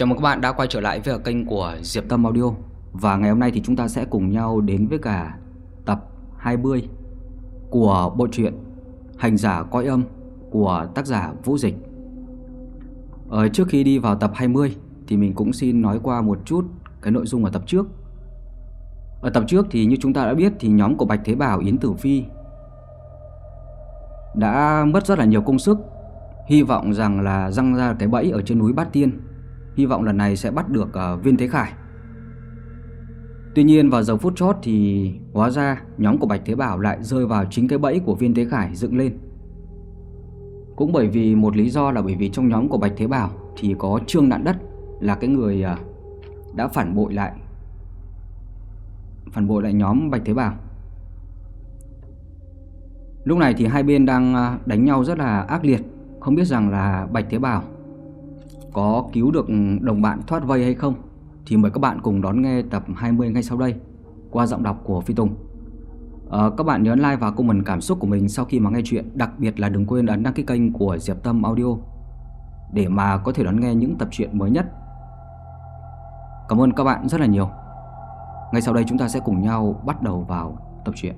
Chào mừng các bạn đã quay trở lại với kênh của Diệp Tâm Audio. Và ngày hôm nay thì chúng ta sẽ cùng nhau đến với cả tập 20 của bộ truyện Hành giả coi âm của tác giả Vũ Dịch. Ở Trước khi đi vào tập 20 thì mình cũng xin nói qua một chút cái nội dung ở tập trước. Ở tập trước thì như chúng ta đã biết thì nhóm của Bạch Thế Bảo, Yến Tử Phi đã mất rất là nhiều công sức. Hy vọng rằng là răng ra cái bẫy ở trên núi Bát Tiên. Hy vọng lần này sẽ bắt được uh, Viên Thế Khải. Tuy nhiên vào giờ phút chót thì hóa ra nhóm của Bạch Thế Bảo lại rơi vào chính cái bẫy của Viên Thế Khải dựng lên. Cũng bởi vì một lý do là bởi vì trong nhóm của Bạch Thế Bảo thì có Trương Nạn Đất là cái người uh, đã phản bội lại Phản bội lại nhóm Bạch Thế Bảo. Lúc này thì hai bên đang ờ, đánh nhau rất là ác liệt. Không biết rằng là Bạch Thế Bảo có cứu được đồng bạn thoát vây hay không Thì mời các bạn cùng đón nghe tập 20 ngay sau đây Qua giọng đọc của Phi Tùng. À, Các bạn nhớ like và comment cảm xúc của mình sau khi mà nghe chuyện Đặc biệt là đừng quên ấn đăng ký kênh của Diệp Tâm Audio Để mà có thể đón nghe những tập truyện mới nhất. Cảm ơn các bạn rất là nhiều. Ngay sau đây chúng ta sẽ cùng nhau bắt đầu vào tập truyện.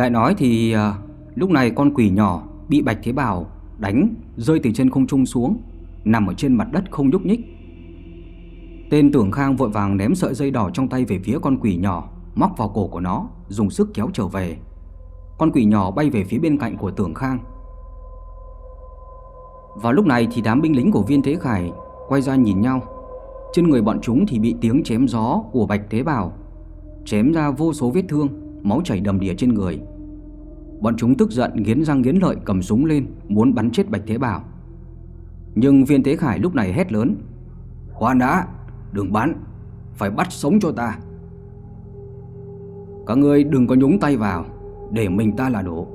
Lại nói thì à, lúc này con quỷ nhỏ bị Bạch Thế Bảo đánh rơi từ trên không trung xuống, nằm ở trên mặt đất không nhúc nhích. Tên Tưởng Khang vội vàng ném sợi dây đỏ trong tay về phía con quỷ nhỏ, móc vào cổ của nó, dùng sức kéo trở về. Con quỷ nhỏ bay về phía bên cạnh của Tưởng Khang. Vào lúc này thì đám binh lính của Viên Thế Khải quay ra nhìn nhau. Trên người bọn chúng thì bị tiếng chém gió của Bạch Thế Bảo chém ra vô số vết thương, máu chảy đầm đìa trên người. Bọn chúng tức giận nghiến răng nghiến lợi cầm súng lên, Muốn bắn chết Bạch Thế Bảo. Nhưng viên Thế Khải lúc này hét lớn, Khoan đã, Đừng bắn, Phải bắt sống cho ta. Các ngươi đừng có nhúng tay vào, Để mình ta là đổ.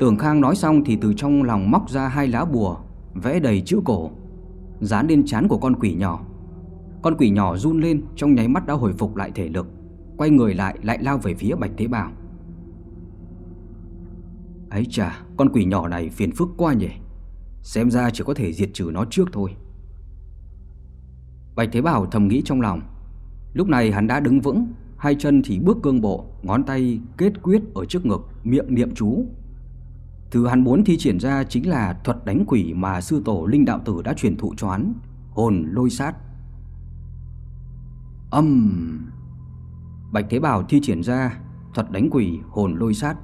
Tưởng Khang nói xong thì từ trong lòng móc ra hai lá bùa, Vẽ đầy chữ cổ, Dán lên chán của con quỷ nhỏ. Con quỷ nhỏ run lên, Trong nháy mắt đã hồi phục lại thể lực, Quay người lại lại lao về phía Bạch Thế Bảo. Ấy chà, con quỷ nhỏ này phiền phức quá nhỉ. Xem ra chỉ có thể diệt trừ nó trước thôi. Bạch Thế Bảo thầm nghĩ trong lòng. Lúc này hắn đã đứng vững Hai chân thì bước cương bộ Ngón tay kết quyết ở trước ngực Miệng niệm chú. Thứ hắn muốn thi triển ra chính là thuật đánh quỷ Mà sư tổ Linh Đạo Tử đã truyền thụ cho hắn Hồn lôi sát. Âm! Bạch Thế Bảo thi triển ra Thuật đánh quỷ hồn lôi sát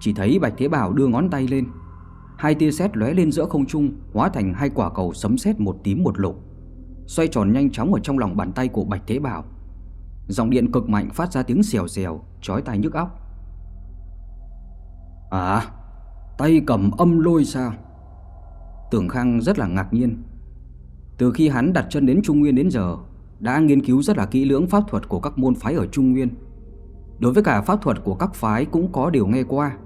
chỉ thấy Bạch Thế Bảo đưa ngón tay lên. Hai tia sét lóe lên giữa không trung, Hóa thành hai quả cầu sấm sét một tím một lục, Xoay tròn nhanh chóng ở trong lòng bàn tay của Bạch Thế Bảo. Dòng điện cực mạnh phát ra tiếng xèo xèo, Chói tai nhức óc. À Tay cầm âm lôi sao? Tưởng Khang rất là ngạc nhiên. Từ khi hắn đặt chân đến Trung Nguyên đến giờ, Đã nghiên cứu rất là kỹ lưỡng pháp thuật của các môn phái ở Trung Nguyên. Đối với cả pháp thuật của các phái cũng có điều nghe qua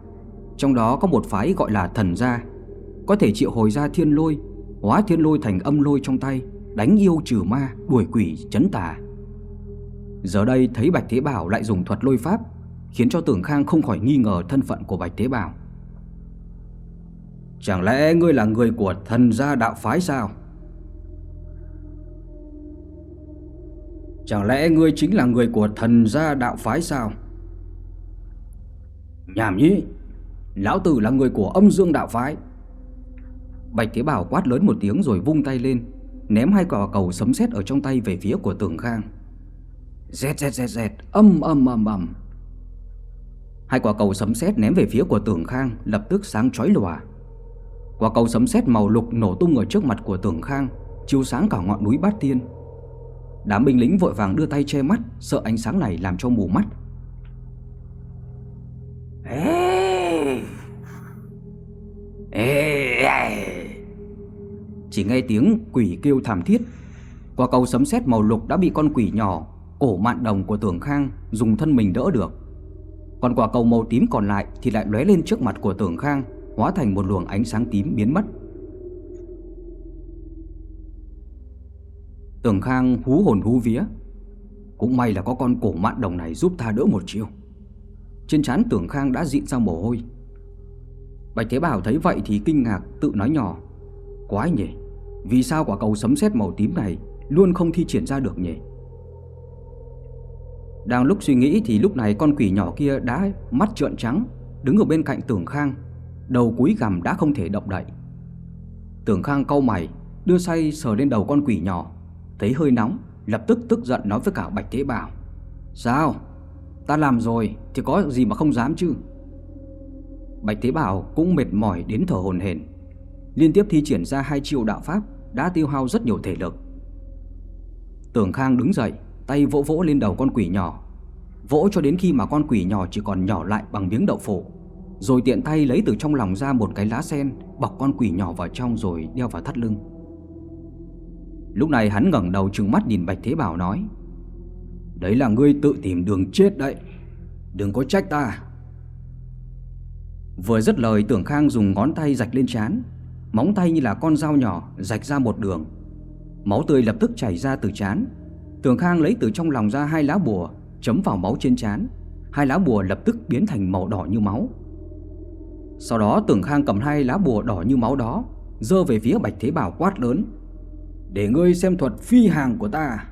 trong đó có một phái gọi là thần gia Có thể triệu hồi ra thiên lôi Hóa thiên lôi thành âm lôi trong tay Đánh yêu trừ ma, đuổi quỷ, chấn tà Giờ đây thấy Bạch Thế Bảo lại dùng thuật lôi pháp Khiến cho Tưởng Khang không khỏi nghi ngờ thân phận của Bạch Thế Bảo Chẳng lẽ ngươi là người của thần gia đạo phái sao? Chẳng lẽ ngươi chính là người của thần gia đạo phái sao? Nhảm nhí Lão Tử là người của âm dương đạo phái Bạch Thế Bảo quát lớn một tiếng rồi vung tay lên Ném hai quả cầu sấm sét ở trong tay về phía của tường Khang Dẹt dẹt dẹt dẹt Âm âm âm âm Hai quả cầu sấm sét ném về phía của tường Khang lập tức sáng chói lòa. Quả cầu sấm sét màu lục nổ tung ở trước mặt của tường Khang, chiếu sáng cả ngọn núi Bát Tiên. Đám binh lính vội vàng đưa tay che mắt, sợ ánh sáng này làm cho mù mắt. Ê! Chỉ nghe tiếng quỷ kêu thảm thiết. Quả cầu sấm sét màu lục đã bị con quỷ nhỏ, cổ mạn đồng của Tưởng Khang dùng thân mình đỡ được. Còn quả cầu màu tím còn lại thì lại lóe lên trước mặt của Tưởng Khang, hóa thành một luồng ánh sáng tím biến mất. Tưởng Khang hú hồn hú vía. Cũng may là có con cổ mạn đồng này giúp ta đỡ một chiêu. Trên trán Tưởng Khang đã dịn ra mồ hôi. Bạch Thế Bảo thấy vậy thì kinh ngạc tự nói nhỏ. Quái nhỉ, vì sao quả cầu sấm sét màu tím này luôn không thi triển ra được nhỉ? Đang lúc suy nghĩ thì lúc này con quỷ nhỏ kia đã mắt trợn trắng, đứng ở bên cạnh Tưởng Khang, đầu cúi gằm đã không thể động đậy. Tưởng Khang cau mày, đưa say sờ lên đầu con quỷ nhỏ, thấy hơi nóng, lập tức tức giận nói với cả Bạch Thế Bảo: "Sao? Ta làm rồi thì có gì mà không dám chứ?" Bạch Thế Bảo cũng mệt mỏi đến thở hổn hển, liên tiếp thi triển ra hai chiêu đạo pháp đã tiêu hao rất nhiều thể lực. Tưởng Khang đứng dậy, tay vỗ vỗ lên đầu con quỷ nhỏ. Vỗ cho đến khi mà con quỷ nhỏ chỉ còn nhỏ lại bằng miếng đậu phụ. Rồi tiện tay lấy từ trong lòng ra một cái lá sen, bọc con quỷ nhỏ vào trong rồi đeo vào thắt lưng. Lúc này hắn ngẩng đầu trừng mắt nhìn Bạch Thế Bảo nói: "Đấy là ngươi tự tìm đường chết đấy, đừng có trách ta." Vừa dứt lời Tưởng Khang dùng ngón tay rạch lên chán, móng tay như là con dao nhỏ rạch ra một đường. Máu tươi lập tức chảy ra từ chán. Tưởng Khang lấy từ trong lòng ra hai lá bùa, chấm vào máu trên chán, Hai lá bùa lập tức biến thành màu đỏ như máu. Sau đó Tưởng Khang cầm hai lá bùa đỏ như máu đó, dơ về phía Bạch Thế Bảo quát lớn: "Để ngươi xem thuật phi hàng của ta."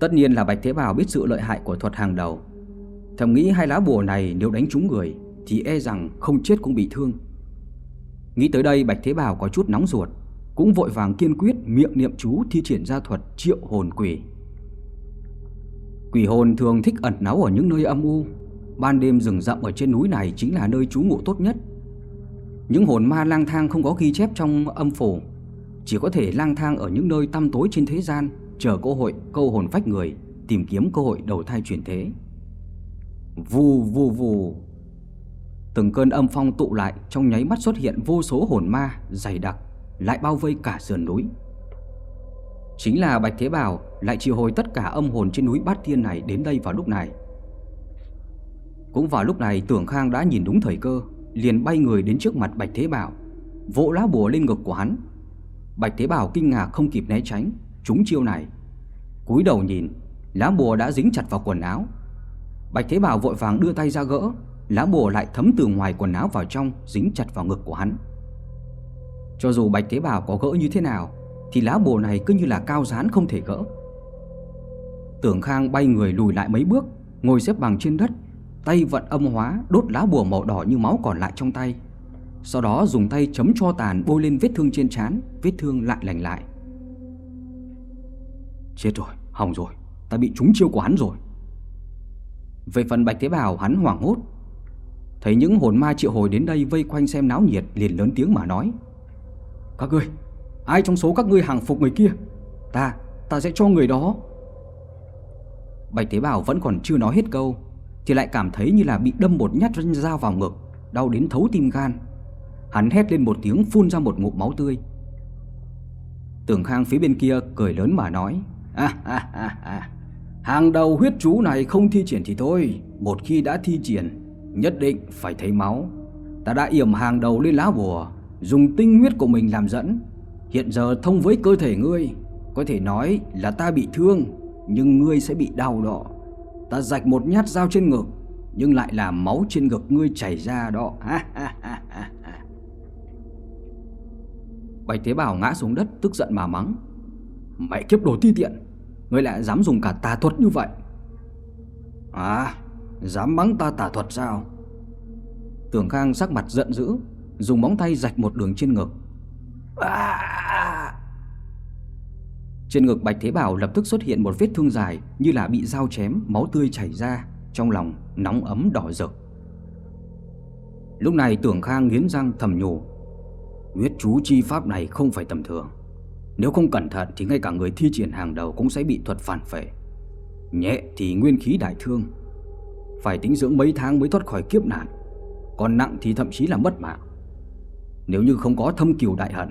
Tất nhiên là Bạch Thế Bảo biết sự lợi hại của thuật hàng đầu. Thầm nghĩ hai lá bùa này nếu đánh trúng người thì e rằng không chết cũng bị thương. Nghĩ tới đây Bạch Thế Bảo có chút nóng ruột, cũng vội vàng kiên quyết miệng niệm chú thi triển ra thuật triệu hồn quỷ. Quỷ hồn thường thích ẩn náu ở những nơi âm u, ban đêm rừng rậm ở trên núi này chính là nơi trú ngụ tốt nhất. Những hồn ma lang thang không có ghi chép trong âm phủ, chỉ có thể lang thang ở những nơi tăm tối trên thế gian, chờ cơ hội câu hồn phách người, tìm kiếm cơ hội đầu thai chuyển thế. Vù vù vù. Từng cơn âm phong tụ lại Trong nháy mắt xuất hiện vô số hồn ma Dày đặc Lại bao vây cả sườn núi. Chính là Bạch Thế Bảo Lại triệu hồi tất cả âm hồn trên núi Bát Thiên này Đến đây vào lúc này. Cũng vào lúc này Tưởng Khang đã nhìn đúng thời cơ Liền bay người đến trước mặt Bạch Thế Bảo Vỗ lá bùa lên ngực của hắn. Bạch Thế Bảo kinh ngạc không kịp né tránh. Trúng chiêu này. Cúi đầu nhìn, Lá bùa đã dính chặt vào quần áo. Bạch Thế Bảo vội vàng đưa tay ra gỡ, Lá bùa lại thấm từ ngoài quần áo vào trong, Dính chặt vào ngực của hắn. Cho dù Bạch Thế Bảo có gỡ như thế nào, Thì lá bùa này cứ như là cao dán không thể gỡ. Tưởng Khang bay người lùi lại mấy bước, Ngồi xếp bằng trên đất, Tay vận âm hóa, đốt lá bùa màu đỏ như máu còn lại trong tay. Sau đó dùng tay chấm cho tàn bôi lên vết thương trên trán, Vết thương lại lành lại. Chết rồi, hỏng rồi. Ta bị trúng chiêu của hắn rồi. Về phần Bạch Thế Bảo hắn hoảng hốt. Thấy những hồn ma triệu hồi đến đây vây quanh xem náo nhiệt liền lớn tiếng mà nói. Các ngươi Ai trong số các ngươi hàng phục người kia? Ta, ta sẽ cho người đó. Bạch Thế Bảo vẫn còn chưa nói hết câu Thì lại cảm thấy như là bị đâm một nhát dao vào ngực Đau đến thấu tim gan. Hắn hét lên một tiếng phun ra một ngụm máu tươi. Tưởng Khang phía bên kia cười lớn mà nói. Hàng đầu huyết chú này không thi triển thì thôi, Một khi đã thi triển, Nhất định phải thấy máu. Ta đã yểm hàng đầu lên lá bùa, Dùng tinh huyết của mình làm dẫn. Hiện giờ thông với cơ thể ngươi, Có thể nói là ta bị thương, Nhưng ngươi sẽ bị đau đó. Ta rạch một nhát dao trên ngực, Nhưng lại làm máu trên ngực ngươi chảy ra đó. Bạch Thế Bảo ngã xuống đất, tức giận mà mắng. Mẹ kiếp đồ ti tiện! Ngươi lại dám dùng cả tà thuật như vậy? À Dám bắn ta tà thuật sao? Tưởng Khang sắc mặt giận dữ, Dùng móng tay rạch một đường trên ngực. À! Trên ngực Bạch Thế Bảo lập tức xuất hiện một vết thương dài Như là bị dao chém, Máu tươi chảy ra, Trong lòng nóng ấm đỏ rực. Lúc này tưởng khang nghiến răng thầm nhủ, Huyết chú chi pháp này không phải tầm thường. Nếu không cẩn thận thì ngay cả người thi triển hàng đầu cũng sẽ bị thuật phản phệ. Nhẹ thì nguyên khí đại thương. Phải tính dưỡng mấy tháng mới thoát khỏi kiếp nạn. Còn nặng thì thậm chí là mất mạng. Nếu như không có thâm kiều đại hận,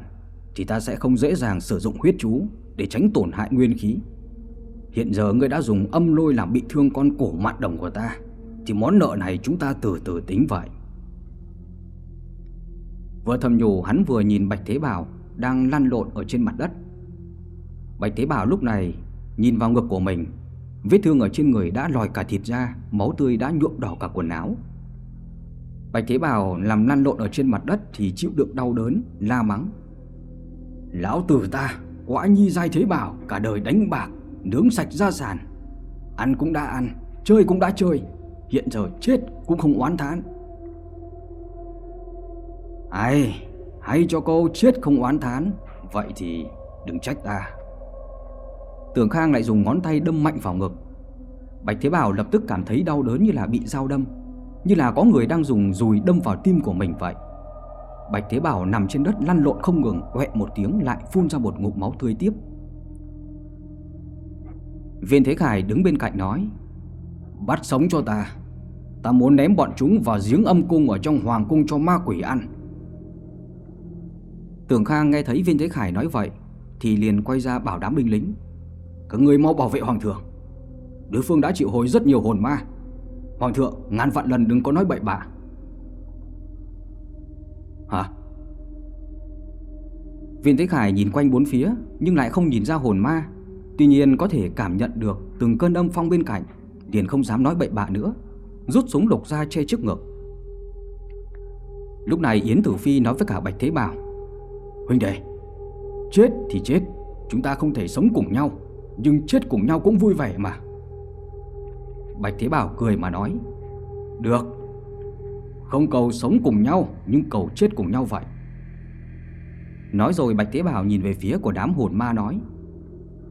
Thì ta sẽ không dễ dàng sử dụng huyết chú Để tránh tổn hại nguyên khí. Hiện giờ ngươi đã dùng âm lôi làm bị thương con cổ mạn đồng của ta, Thì món nợ này chúng ta từ từ tính vậy. Vừa thầm nhủ, hắn vừa nhìn Bạch Thế Bảo. Đang lăn lộn ở trên mặt đất. Bạch Thế Bảo lúc này Nhìn vào ngực của mình, Vết thương ở trên người đã lòi cả thịt ra, Máu tươi đã nhuộm đỏ cả quần áo. Bạch Thế Bảo làm lăn lộn ở trên mặt đất Thì chịu đựng đau đớn, La mắng. Lão tử ta Quả nhi giai thế bảo, Cả đời đánh bạc, Nướng sạch ra sàn. Ăn cũng đã ăn, Chơi cũng đã chơi, Hiện giờ chết cũng không oán thán. Ai hay cho cô chết không oán thán. Vậy thì đừng trách ta. Tưởng Khang lại dùng ngón tay đâm mạnh vào ngực. Bạch Thế Bảo lập tức cảm thấy đau đớn như là bị dao đâm, Như là có người đang dùng dùi đâm vào tim của mình vậy. Bạch Thế Bảo nằm trên đất lăn lộn không ngừng, Quẹ một tiếng lại phun ra một ngụm máu tươi tiếp. Viên Thế Khải đứng bên cạnh nói, Bắt sống cho ta. Ta muốn ném bọn chúng vào giếng âm cung Ở trong hoàng cung cho ma quỷ ăn. Tưởng Khang nghe thấy Viên Thế Khải nói vậy, Thì liền quay ra bảo đám binh lính. Các người mau bảo vệ Hoàng thượng. Đối phương đã chịu hồi rất nhiều hồn ma. Hoàng thượng, ngàn vạn lần đừng có nói bậy bạ. Hả? Viên Thế Khải nhìn quanh bốn phía, Nhưng lại không nhìn ra hồn ma. Tuy nhiên có thể cảm nhận được Từng cơn âm phong bên cạnh, Liền không dám nói bậy bạ nữa, Rút súng lục ra che trước ngực. Lúc này Yến Tử Phi nói với cả Bạch Thế Bảo Huynh đệ, Chết thì chết, Chúng ta không thể sống cùng nhau, Nhưng chết cùng nhau cũng vui vẻ mà. Bạch Thế Bảo cười mà nói, Được, Không cầu sống cùng nhau, Nhưng cầu chết cùng nhau vậy. Nói rồi Bạch Thế Bảo nhìn về phía của đám hồn ma nói,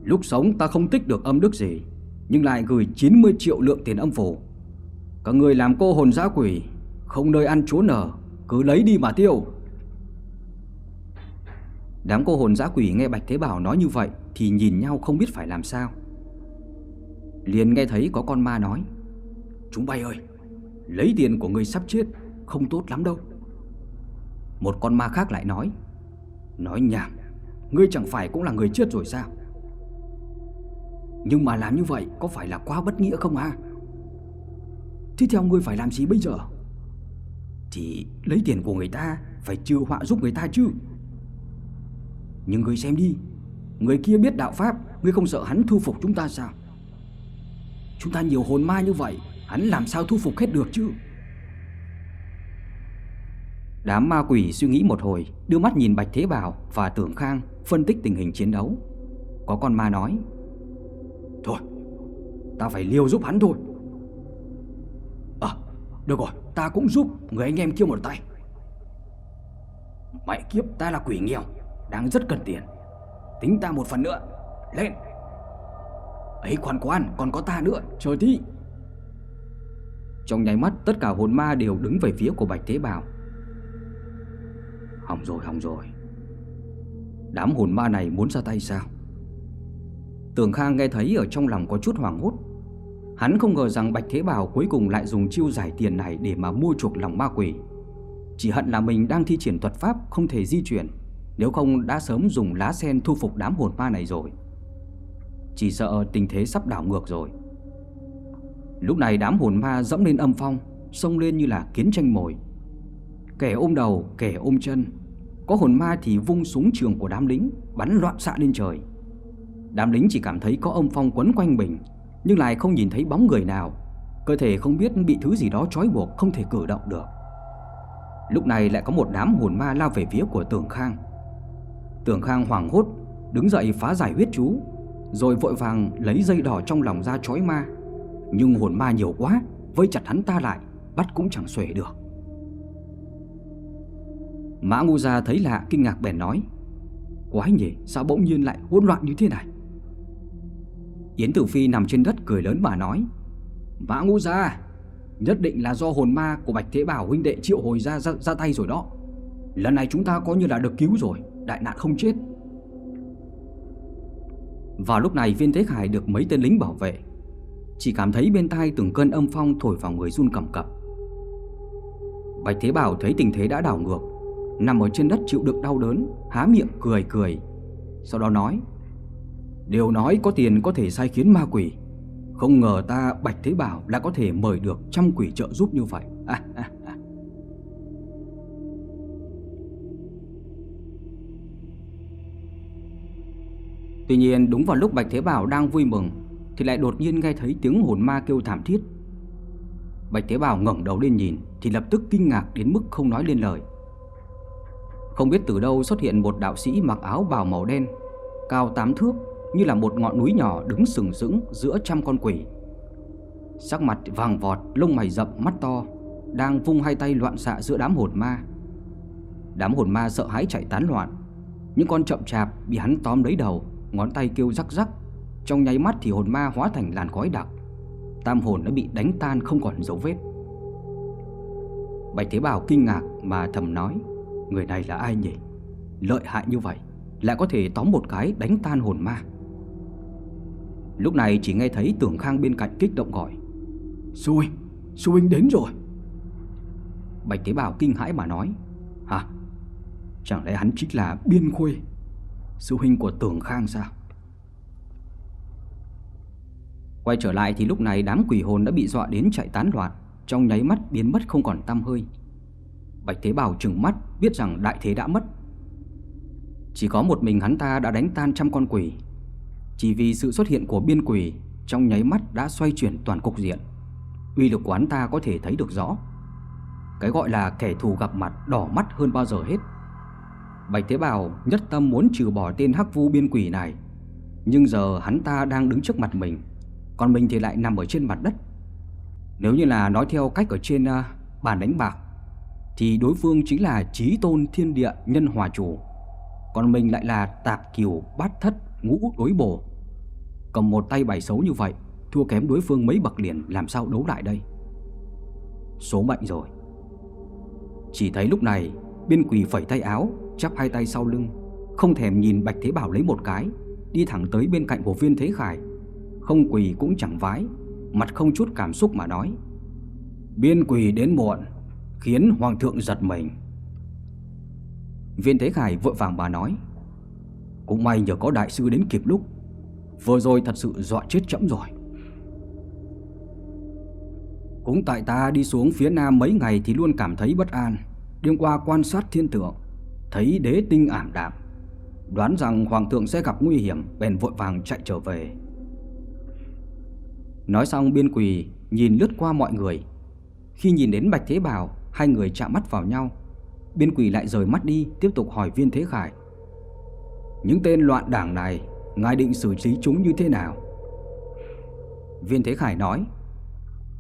Lúc sống ta không tích được âm đức gì, Nhưng lại gửi 90 triệu lượng tiền âm phủ Các người làm cô hồn giã quỷ, Không nơi ăn trốn ở Cứ lấy đi mà tiêu. Đám cô hồn dã quỷ nghe Bạch Thế Bảo nói như vậy Thì nhìn nhau không biết phải làm sao. Liền nghe thấy có con ma nói, Chúng bay ơi, Lấy tiền của người sắp chết, Không tốt lắm đâu. Một con ma khác lại nói Nói nhảm, Ngươi chẳng phải cũng là người chết rồi sao? Nhưng mà làm như vậy Có phải là quá bất nghĩa không ha? Thế theo ngươi phải làm gì bây giờ? Thì lấy tiền của người ta, Phải trừ họa giúp người ta chứ nhưng người xem đi. Người kia biết đạo pháp Ngươi không sợ hắn thu phục chúng ta sao? Chúng ta nhiều hồn ma như vậy, Hắn làm sao thu phục hết được chứ? Đám ma quỷ suy nghĩ một hồi, Đưa mắt nhìn Bạch Thế Bảo và Tưởng Khang, Phân tích tình hình chiến đấu. Có con ma nói, Thôi, Ta phải liều giúp hắn thôi. À được rồi, Ta cũng giúp, người anh em kia một tay. Mẹ kiếp, ta là quỷ nghèo đang rất cần tiền. Tính ta một phần nữa, Lên. Ấy, khoan khoan, còn có ta nữa trời thi Trong nháy mắt, tất cả hồn ma đều đứng về phía của Bạch Thế Bảo. Hỏng rồi hỏng rồi. Đám hồn ma này muốn ra tay sao? Tường Khang nghe thấy ở trong lòng có chút hoảng hốt. Hắn không ngờ rằng Bạch Thế Bảo cuối cùng lại dùng chiêu giải tiền này để mà mua chuộc lòng ma quỷ. Chỉ hận là mình đang thi triển thuật pháp không thể di chuyển nếu không đã sớm dùng lá sen thu phục đám hồn ma này rồi. Chỉ sợ tình thế sắp đảo ngược rồi. Lúc này đám hồn ma dẫm lên âm phong Xông lên như là kiến tranh mồi. Kẻ ôm đầu, kẻ ôm chân. Có hồn ma thì vung súng trường của đám lính Bắn loạn xạ lên trời. Đám lính chỉ cảm thấy có âm phong quấn quanh mình Nhưng lại không nhìn thấy bóng người nào. Cơ thể không biết bị thứ gì đó trói buộc Không thể cử động được. Lúc này lại có một đám hồn ma lao về phía của tường Khang. Tưởng Khang hoảng hốt Đứng dậy phá giải huyết chú Rồi vội vàng lấy dây đỏ trong lòng ra chói ma. Nhưng hồn ma nhiều quá Vây chặt hắn ta lại Bắt cũng chẳng xuể được. Mã Ngu Gia thấy lạ kinh ngạc bèn nói Quái nhỉ sao bỗng nhiên lại hỗn loạn như thế này? Yến Tử Phi nằm trên đất cười lớn mà nói Mã Ngu Gia Nhất định là do hồn ma của Bạch Thế Bảo huynh đệ triệu hồi ra, ra ra tay rồi đó. Lần này chúng ta coi như là được cứu rồi. Đại nạn không chết. Vào lúc này viên thế khải được mấy tên lính bảo vệ. Chỉ cảm thấy bên tai từng cơn âm phong thổi vào người run cầm cập. Bạch Thế Bảo thấy tình thế đã đảo ngược Nằm ở trên đất chịu đựng đau đớn Há miệng cười cười. Sau đó nói Điều nói có tiền có thể sai khiến ma quỷ. Không ngờ ta Bạch Thế Bảo đã có thể mời được trăm quỷ trợ giúp như vậy. À, à, Tuy nhiên đúng vào lúc Bạch Thế Bảo đang vui mừng Thì lại đột nhiên nghe thấy tiếng hồn ma kêu thảm thiết. Bạch Thế Bảo ngẩng đầu lên nhìn Thì lập tức kinh ngạc đến mức không nói lên lời. Không biết từ đâu xuất hiện một đạo sĩ mặc áo bào màu đen Cao tám thước Như là một ngọn núi nhỏ đứng sừng sững giữa trăm con quỷ. Sắc mặt vàng vọt, lông mày rậm, mắt to Đang vung hai tay loạn xạ giữa đám hồn ma. Đám hồn ma sợ hãi chạy tán loạn Những con chậm chạp bị hắn tóm lấy đầu Ngón tay kêu rắc rắc Trong nháy mắt thì hồn ma hóa thành làn khói đặc. Tam hồn đã bị đánh tan không còn dấu vết. Bạch Thế Bảo kinh ngạc mà thầm nói Người này là ai nhỉ? Lợi hại như vậy Lại có thể tóm một cái đánh tan hồn ma. Lúc này chỉ nghe thấy Tưởng Khang bên cạnh kích động gọi Sư huynh, sư huynh đến rồi. Bạch Thế Bảo kinh hãi mà nói Hả, chẳng lẽ hắn chính là Biên Khuê? Sư huynh của Tưởng Khang sao? Quay trở lại thì lúc này đám quỷ hồn đã bị dọa đến chạy tán loạn, Trong nháy mắt biến mất không còn tăm hơi. Bạch Thế Bảo trừng mắt, biết rằng đại thế đã mất. Chỉ có một mình hắn ta đã đánh tan trăm con quỷ. Chỉ vì sự xuất hiện của biên quỷ, Trong nháy mắt đã xoay chuyển toàn cục diện. Uy lực của hắn ta có thể thấy được rõ. Cái gọi là kẻ thù gặp mặt đỏ mắt hơn bao giờ hết. Bạch Thế Bảo nhất tâm muốn trừ bỏ tên hắc vu biên quỷ này. Nhưng giờ hắn ta đang đứng trước mặt mình Còn mình thì lại nằm ở trên mặt đất. Nếu như là nói theo cách ở trên uh, bàn đánh bạc Thì đối phương chính là trí tôn thiên địa nhân hòa chủ. Còn mình lại là tạp kiều bát thất ngũ đối bổ. Cầm một tay bài xấu như vậy Thua kém đối phương mấy bậc liền làm sao đấu lại đây? Số mệnh rồi. Chỉ thấy lúc này Biên quỷ phẩy tay áo Chắp hai tay sau lưng, Không thèm nhìn Bạch Thế Bảo lấy một cái, Đi thẳng tới bên cạnh của viên Thế Khải. Không quỳ cũng chẳng vái, Mặt không chút cảm xúc mà nói, Biên quỳ đến muộn, Khiến Hoàng thượng giật mình. Viên Thế Khải vội vàng bà nói, Cũng may nhờ có đại sư đến kịp lúc, Vừa rồi thật sự dọa chết chậm rồi. Cũng tại ta đi xuống phía nam mấy ngày thì luôn cảm thấy bất an, Đêm qua quan sát thiên tượng Thấy đế tinh ảm đạm, Đoán rằng hoàng thượng sẽ gặp nguy hiểm, Bèn vội vàng chạy trở về. Nói xong biên quỳ, Nhìn lướt qua mọi người. Khi nhìn đến Bạch Thế Bảo, Hai người chạm mắt vào nhau. Biên quỳ lại rời mắt đi, Tiếp tục hỏi viên Thế Khải. Những tên loạn đảng này, Ngài định xử trí chúng như thế nào? Viên Thế Khải nói,